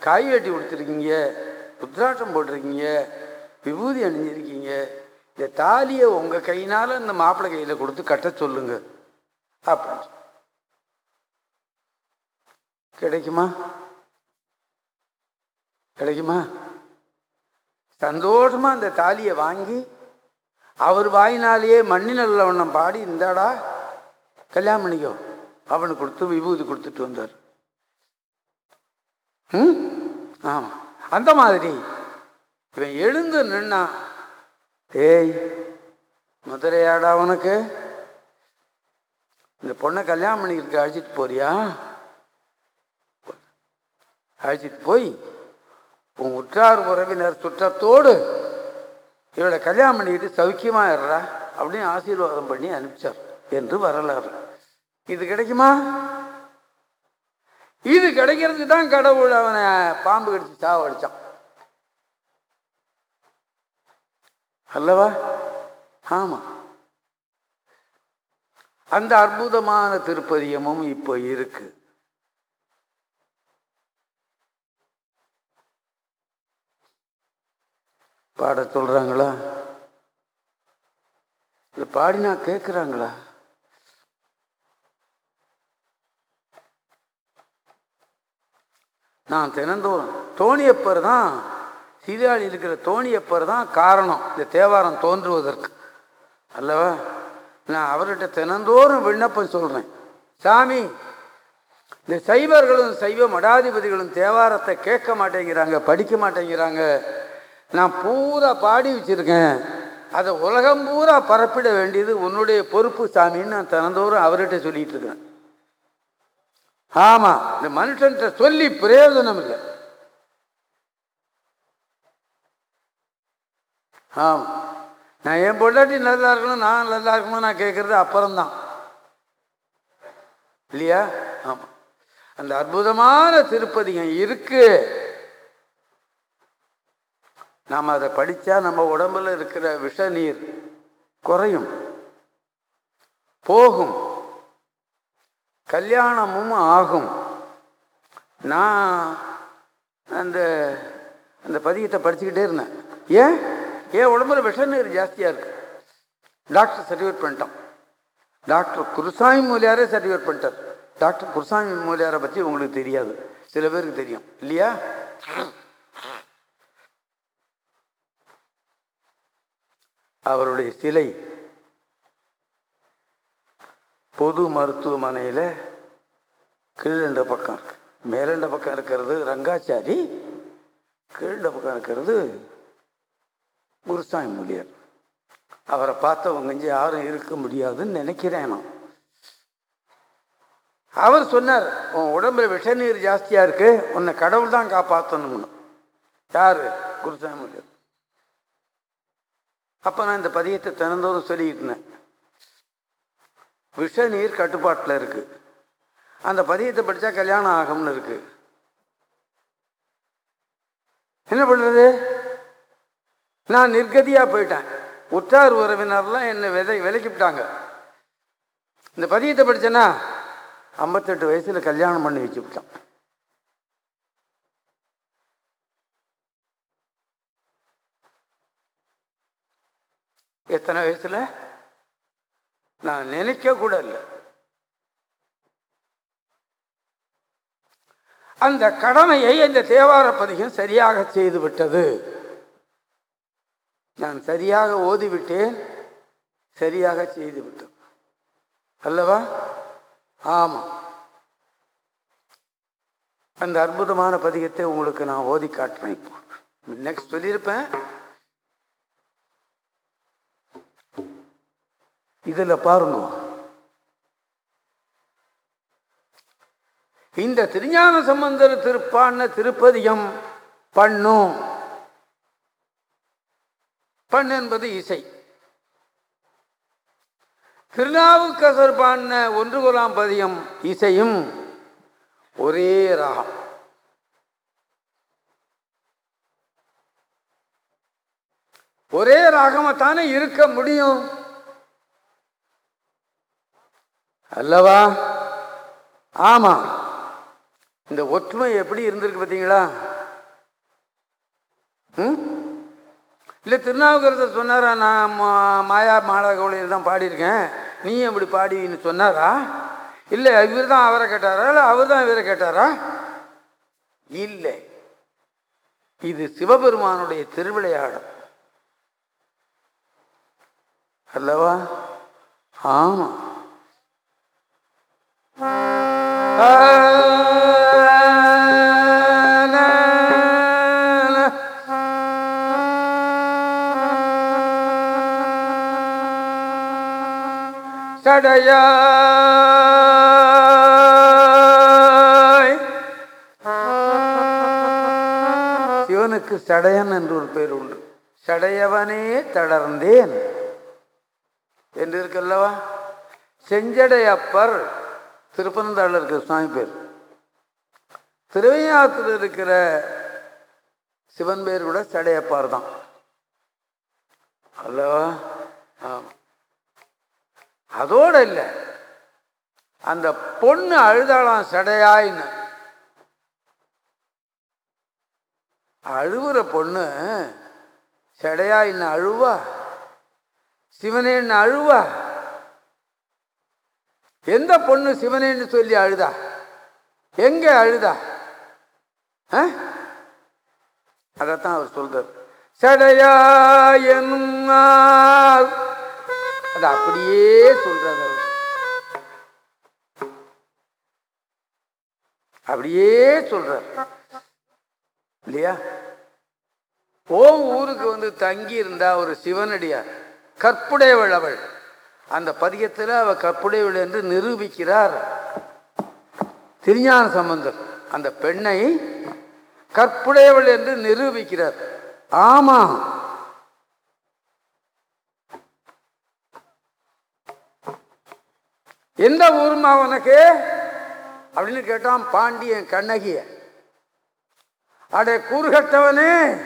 காய் வெட்டி கொடுத்துருக்கீங்க ருத்ராட்சம் போட்டிருக்கீங்க விபூதி அணிஞ்சிருக்கீங்க. இந்த தாலியை உங்கள் கையினால் இந்த மாப்பிள்ளை கையில் கொடுத்து கட்ட சொல்லுங்க. அப்படின்னு. கிடைக்குமா? கிடைக்குமா? சந்தோஷமாக அந்த தாலியை வாங்கி அவர் வாயினாலேயே மண்ணில் வண்ணம் பாடி இந்தாடா கல்யாணம் பண்ணிக்கோ. அவனுக்கு கொடுத்து விபூதி கொடுத்துட்டு வந்தார். ம்? ஆமாம் அந்த மாதிரி. இவன் எழுந்து நின்னா ஏய் மதுரையாடா உனக்கு? இந்த பொண்ணை கல்யாணம் பண்ணிக்கிறதுக்கு அழைச்சிட்டு போறியா? அழைச்சிட்டு போய் உன் உற்றார் உறவினர் சுற்றத்தோடு இவளை கல்யாணம் பண்ணிக்கிட்டு சௌக்கியமாக இருறா அப்படின்னு ஆசீர்வாதம் பண்ணி அனுப்பிச்சார் என்று வரலாறு. இது கிடைக்குமா? இது கிடைக்கிறதுக்கு தான் கடவுள் அவனை பாம்பு கடிச்சு சாவடிச்சான். அல்லவா? ஆமா. அந்த அற்புதமான திருப்பதியமும் இப்போ இருக்கு. பாட சொல்கிறாங்களா இல்லை பாடினா கேட்குறாங்களா நான் தினந்தோறும் தோணியப்பர் தான் சீதாழி இருக்கிற தோணியப்பர் தான் காரணம். இந்த தேவாரம் தோன்றுவதற்கு. அல்லவா? நான் அவர்கிட்ட தினந்தோறும் விண்ணப்பம் சொல்கிறேன் சாமி இந்த சைவர்களும் சைவ மடாதிபதிகளும் தேவாரத்தை கேட்க மாட்டேங்கிறாங்க படிக்க மாட்டேங்கிறாங்க. நான் பூரா பாடி வச்சிருக்கேன். அதை உலகம் பூரா பரப்பிட வேண்டியது உன்னுடைய பொறுப்பு சாமின்னு நான் தினந்தோறும் அவர்கிட்ட சொல்லிட்டு இருக்கேன் ஆமா இந்த மனுஷன்கிட்ட சொல்லி பிரயோஜனம் இல்லை. ஆமாம் நான் என் பொண்டாட்டி நல்லா இருக்கணும் நான் நல்லா இருக்கணும் நான் கேட்குறது அப்புறம்தான். இல்லையா? ஆமாம் அந்த அற்புதமான திருப்பதிகம் இருக்குது நாம் அதை படித்தா நம்ம உடம்புல இருக்கிற விஷ நீர் குறையும். போகும். கல்யாணமும் ஆகும். நான் அந்த அந்த பதிகத்தை படிச்சுக்கிட்டே இருந்தேன். ஏன்? ஏன் உடம்புல விஷ நீர் ஜாஸ்தியாக இருக்கு? டாக்டர் சர்டிஃபிகேட் பண்ணிட்டான். டாக்டர் குருசாமி மூலியாரே சர்டிஃபிகேட் பண்ணிட்டார். டாக்டர் குருசாமி மூலியாரை பற்றி உங்களுக்கு தெரியாது. சில பேருக்கு தெரியும். இல்லையா? அவருடைய சிலை பொது மருத்துவமனையில் கீழண்ட பக்கம் இருக்கு. மேலண்ட பக்கம் இருக்கிறது ரங்காச்சாரி கீழண்ட பக்கம் இருக்கிறது குருசாமி மொழியார் அவரை பார்த்தவங்க இங்கே யாரும் இருக்க முடியாதுன்னு நினைக்கிறேன் நான். அவர் சொன்னார் உன் உடம்புல விஷநீர் ஜாஸ்தியாக ஜாஸ்தியா இருக்கு உன்னை கடவுள் தான் காப்பாற்றணும்னு யாரு? குருசாமி அப்போ நான் இந்த பதியத்தை தினந்தோறும் சொல்லிக்கிட்டேன் இருந்தேன். விஷ நீர் கட்டுப்பாட்டில் இருக்கு. அந்த பதியத்தை படித்தா கல்யாணம் ஆகும்னு இருக்கு. என்ன பண்ணுறது நான் நிர்கதியாக போயிட்டேன். உற்றார் உறவினர்லாம் என்னை விதை விலக்கிவிட்டாங்க இந்த பதியத்தை படித்தேன்னா ஐம்பத்தெட்டு வயசில் கல்யாணம் பண்ணி வச்சு எத்தனை வயசில்? நான் நினைக்க கூட இல்லை. அந்த கடமையை இந்த தேவார பதிகம் சரியாக செய்து விட்டது. நான் சரியாக ஓதிவிட்டேன் சரியாக செய்து அல்லவா? ஆமாம் அந்த அற்புதமான பதிகத்தை உங்களுக்கு நான் ஓதி காட்டுறேன். இப்போ நெக்ஸ்ட் சொல்லியிருப்பேன். இதில் பாருங்க. இந்த திருஞான சம்பந்தர் திருப்பான திருப்பதியம் பண்ணும். பண் என்பது இசை. திருநாவுக்கசர் பாடின ஒன்று கோலாம் பதியம் இசையும் ஒரே ராகம். ஒரே ராகமாத்தானே இருக்க முடியும்? அல்லவா? ஆமா. இந்த ஒற்றுமை எப்படி இருந்திருக்கு பார்த்தீங்களா? ம்? இல்லை திருநாவுக்கரசர் சொன்னாரா நான் மா- மாயா மாடகோழியில் தான் பாடியிருக்கேன். நீ எப்படி பாடின்னு சொன்னாரா? இல்லை இவர் தான் அவரை கேட்டாரா? இல்லை அவர் தான் இவரை கேட்டாரா? இல்லை. இது சிவபெருமானுடைய திருவிளையாடல். அல்லவா? ஆமாம் சடையாய் சிவனுக்கு சடையன் என்று ஒரு பெயர் உண்டு. சடையவனே தளர்ந்தேன். என்று இருக்கல்லவா செஞ்சடையப்பர் திருப்பனந்தாளில் இருக்கிற சுவாமி பேர். திருவையாத்தில் இருக்கிற சிவன் பேர் கூட சடையப்பார் தான். அல்லவா ஆமா. அதோட இல்லை. அந்த பொண்ணு அழுதாளாம் சடையாயின்னு. அழுவுற பொண்ணு சடையாயின்னு அழுவா. சிவனேன்னு அழுவா. எந்த பொண்ணு சிவனேன்னு சொல்லி அழுதா? எங்க அழுதா? ஆ? அதைத்தான் அவர் சொல்றார். சடையா எனும் அது அப்படியே சொல்றார் அவர். அப்படியே சொல்றார். இல்லையா? ஓ ஊருக்கு வந்து தங்கி இருந்தா ஒரு சிவனடியார் கற்புடையவள் அவள். அந்த பதியத்தில் அவர் கற்புடையவள் என்று நிரூபிக்கிறார். திருஞான சம்பந்தர் அந்த பெண்ணை கற்புடையவள் என்று நிரூபிக்கிறார். ஆமா. எந்த ஊர்மா உனக்கு? அப்படின்னு கேட்டான் பாண்டியன் கண்ணகிய. அடே கூறுகட்டவனே.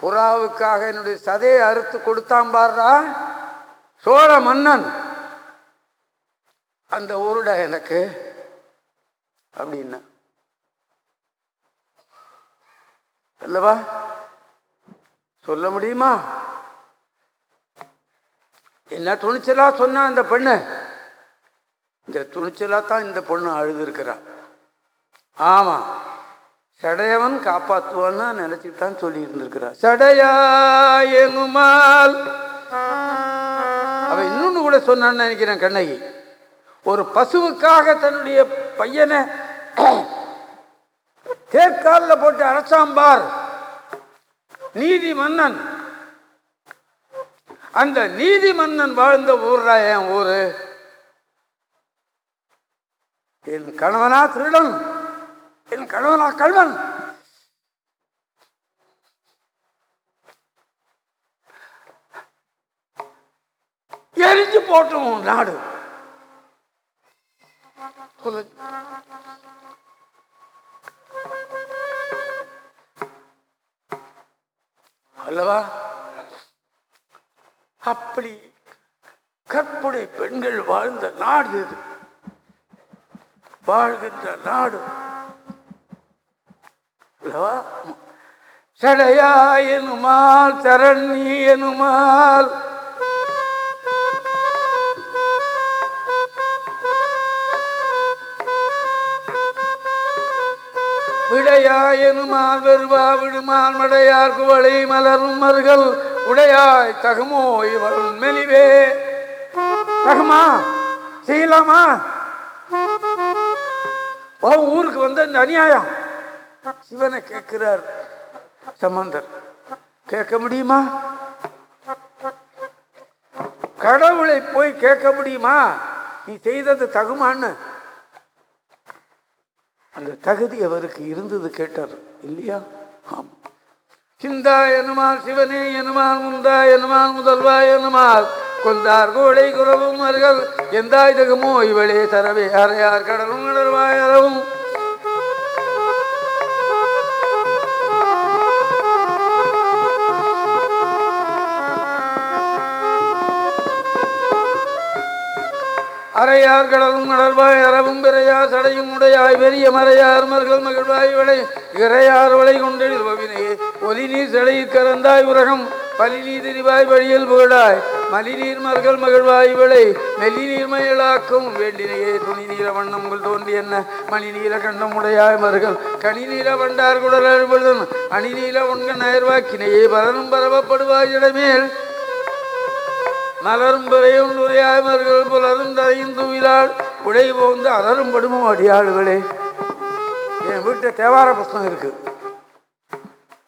புறாவுக்காக என்னுடைய சதையை அறுத்து கொடுத்தான் பாடுறா சோழ மன்னன். அந்த ஊருடா எனக்கு. அப்படின்னா. அல்லவா? சொல்ல முடியுமா? என்ன துணிச்சலா சொன்னா அந்த பெண்ணு? இந்த துணிச்சலா தான் இந்த பொண்ணு அழுது இருக்கிறா. ஆமா. சடையவன் காப்பாத்துவான்னு நினைச்சிட்டு தான் சொல்லி இருந்திருக்கிறார் சடையா எங்குமால். அவ இன்னொன்னு கூட சொன்னான்னு நினைக்கிறேன் கண்ணகி. ஒரு பசுவுக்காக தன்னுடைய பையனை தேர்காலில் போட்டு அரசாம்பார் நீதி மன்னன் அந்த நீதி மன்னன் வாழ்ந்த ஊர்ரா என் ஊரு? என் கணவனா திருடன். என் கணவனா கல்வன்? எரிஞ்சு போட்டோம் நாடு. அல்லவா? அப்படி கற்புடை பெண்கள் வாழ்ந்த நாடு இது. வாழ்கின்ற நாடு. அல்லவா சடையா எனுமால் சரணி எனுமால் விடையா எனுமால் வெறுவா விடுமால் மடையார் குவளை மலரும் மருகள் உடையாய் தகுமோ இவள் மெலிவே. தகுமா? செய்யலாமா? ஊருக்கு வந்த இந்த அநியாயம். சிவனை கேட்கிறார் சம்பந்தர். கேட்க முடியுமா? கடவுளை போய் கேட்க முடியுமா? நீ செய்தது தகுமான்னு. அந்த தகுதி அவருக்கு இருந்தது கேட்டார். இல்லையா? ஆம். சிந்தா எனுமால் சிவனே எனுமால் முந்தா எனுமால் முதல்வா எனுமால் கொந்தார் கோடை குறவும் அருகல் எந்தாய் தகுமோ இவளே தரவே அறையார் கடலும் கடல்வாய் அறவும். அறையார் கடலும் கடல்வாய் அறவும் பிறையார் சடையும் உடையாய் பெரிய மறையார் மர்கள் மகிழ்வாய் விளை இறையார் விளை கொண்டெழுபவினை பவினையே ஒலி நீர் சடை கறந்தாய் உரகம் பலி நீர் திரிவாய் வழியில் புகழாய். மலிநீர் மர்கள் மகிழ்வாய் விளை மெல்லி நீர் வேண்டினையே. துணி நீல வண்ணங்கள் தோன்றி என்ன? மணி நீர கண்டம் உடையாய் மர்கள் கனி நீர வண்டார் குடல் அழுபழுதன் அணி நீல ஒன்க நயர்வாக்கினையே. பரனும் பரவப்படுவாய் இடமேல் மலரும் பிறையும் நுரையாமர்கள் புலரும் தரையும் தூவிலால் உடை போந்து அலரும் படுமோ அடியாளுகளே என் வீட்டில் தேவார புஸ்தகம் இருக்கு.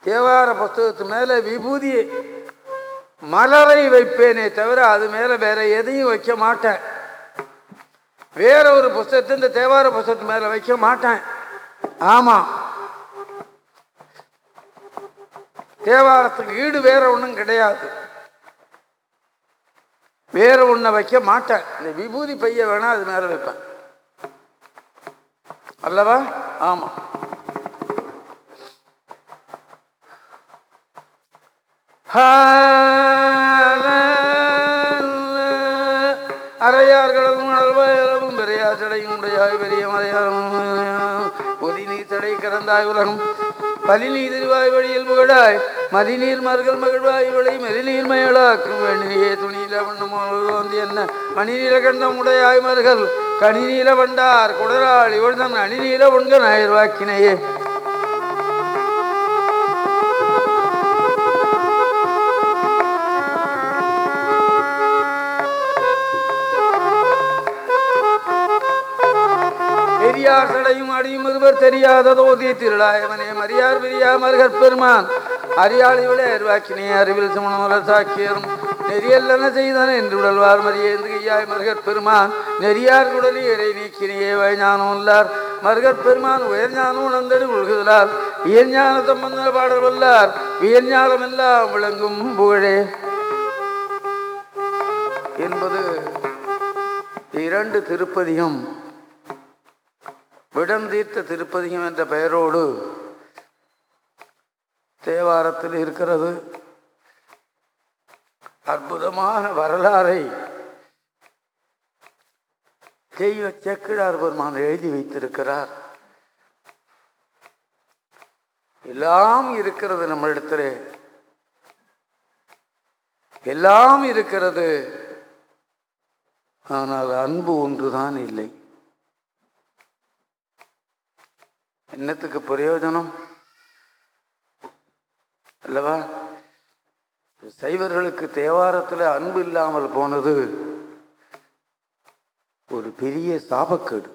தேவார புஸ்தகத்து மேல விபூதி மலரை வைப்பேனே தவிர அது மேல வேற எதையும் வைக்க மாட்டேன். வேற ஒரு புஸ்தகத்தை இந்த தேவார புஸ்தகத்து மேல வைக்க மாட்டேன். ஆமா. தேவாரத்துக்கு ஈடு வேற ஒன்றும் கிடையாது. வேற ஒன்றை வைக்க மாட்டேன். இந்த விபூதி பைய வேணா அது மேலே வைப்பேன். அல்லவா? ஆமாம் அறையார்களும் அல்வாயரவும் பெரியார் சடையும் உடையாய் பெரிய மறையாரும் பொதி நீர் தடை கிடந்தாய் உலகம். பலி திருவாய் வழியில் புகழாய் மதிநீர் மர்கள் மகிழ்வாய் விளை மெதிநீர் மயலாக்கும் வெண்ணியே துணியில வண்ணம் என்ன மணிநீல கண்டம் உடையாய் மர்கள் கனிநீல வண்டார் குடராள் இவழ்தன் அணிநீல ஒன்க நாயர்வாக்கினையே பெரியார் சடையும் அடியும் ஒருவர் தெரியாததோதி திருளாயவனே மரியார் பெரியா மருகற் பெருமான். அறியாளி விட அருவாக்கினே அறிவில் சுமணமலர் சாக்கியரும். நெறியல்லன செய்தன என்று உடல்வார் மரியேந்து கையாய் மருகற் பெருமான். நெறியார் குடலி இறை நீக்கினியே வயஞானம் உள்ளார். மருகற் பெருமான் உயர்ஞானம் உணர்ந்தடி உள்குதலார். இயஞ்ஞான சம்பந்த பாடல் வல்லார். வியஞ்ஞானம் எல்லாம் விளங்கும் புகழே. என்பது இரண்டு திருப்பதியும் விடம் தீர்த்த திருப்பதிகம் என்ற பெயரோடு தேவாரத்தில் இருக்கிறது. அற்புதமான வரலாறை தெய்வ செக்கிழார் பெருமான் எழுதி வைத்திருக்கிறார். எல்லாம் இருக்கிறது நம்மளிடத்தில். எல்லாம் இருக்கிறது. ஆனால் அன்பு ஒன்றுதான் இல்லை. என்னத்துக்கு பிரயோஜனம்? அல்லவா? சைவர்களுக்கு தேவாரத்தில் அன்பு இல்லாமல் போனது ஒரு பெரிய சாபக்கேடு.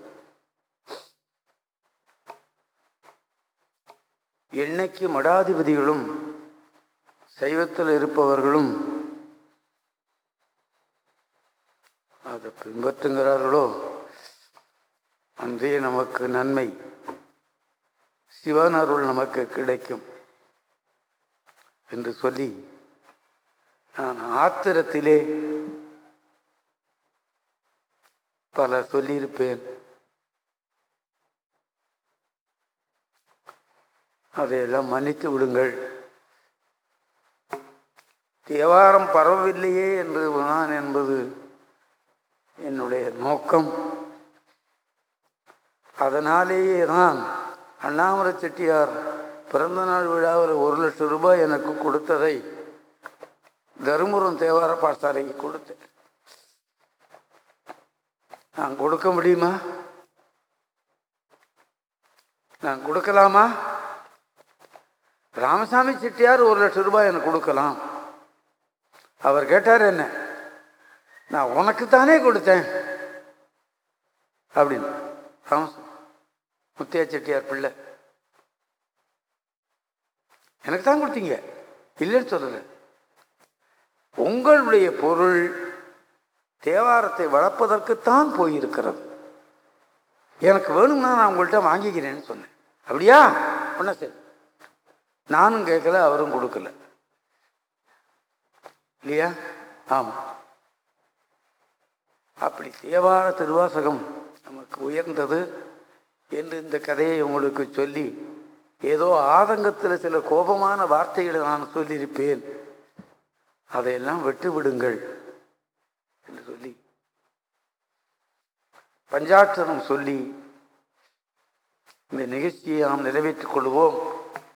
என்னைக்கு மடாதிபதிகளும் சைவத்தில் இருப்பவர்களும் அதை பின்பற்றுகிறார்களோ அன்றே நமக்கு நன்மை. சிவன் அருள் நமக்கு கிடைக்கும் என்று சொல்லி நான் ஆத்திரத்திலே பல சொல்லியிருப்பேன். அதையெல்லாம் மன்னித்து விடுங்கள். தேவாரம் பரவவில்லையே என்று நான் என்பது என்னுடைய நோக்கம். அதனாலேயே தான் அண்ணாமலை செட்டியார் பிறந்த நாள் விழாவில் ஒரு லட்சம் ரூபாய் எனக்கு கொடுத்ததை தருமபுரம் தேவார பாடசாலைக்கு கொடுத்தேன். நான் கொடுக்க முடியுமா? நான் கொடுக்கலாமா? ராமசாமி செட்டியார் ஒரு லட்சம் ரூபாய் எனக்கு கொடுக்கலாம். அவர் கேட்டார் என்ன? நான் உனக்கு தானே கொடுத்தேன். அப்படின்னு. ராமசாமி முத்தையா செட்டியார் பிள்ளை எனக்கு தான் கொடுத்தீங்க. இல்லைன்னு சொல்லல. உங்களுடைய பொருள் தேவாரத்தை வளர்ப்பதற்குத்தான் போயிருக்கிறது. எனக்கு வேணும்னா நான் உங்கள்கிட்ட வாங்கிக்கிறேன்னு சொன்னேன். அப்படியா? ஒன்றா சரி. நானும் கேட்கல அவரும் கொடுக்கல. இல்லையா? ஆமாம் அப்படி தேவார திருவாசகம் நமக்கு உயர்ந்தது. என்று இந்த கதையை உங்களுக்கு சொல்லி ஏதோ ஆதங்கத்தில் சில கோபமான வார்த்தைகளை நான் சொல்லியிருப்பேன். அதையெல்லாம் விட்டு விடுங்கள் என்று சொல்லி பஞ்சாட்சரம் சொல்லி இந்த நிகழ்ச்சியை நாம் நிறைவேற்றிக் கொள்வோம்.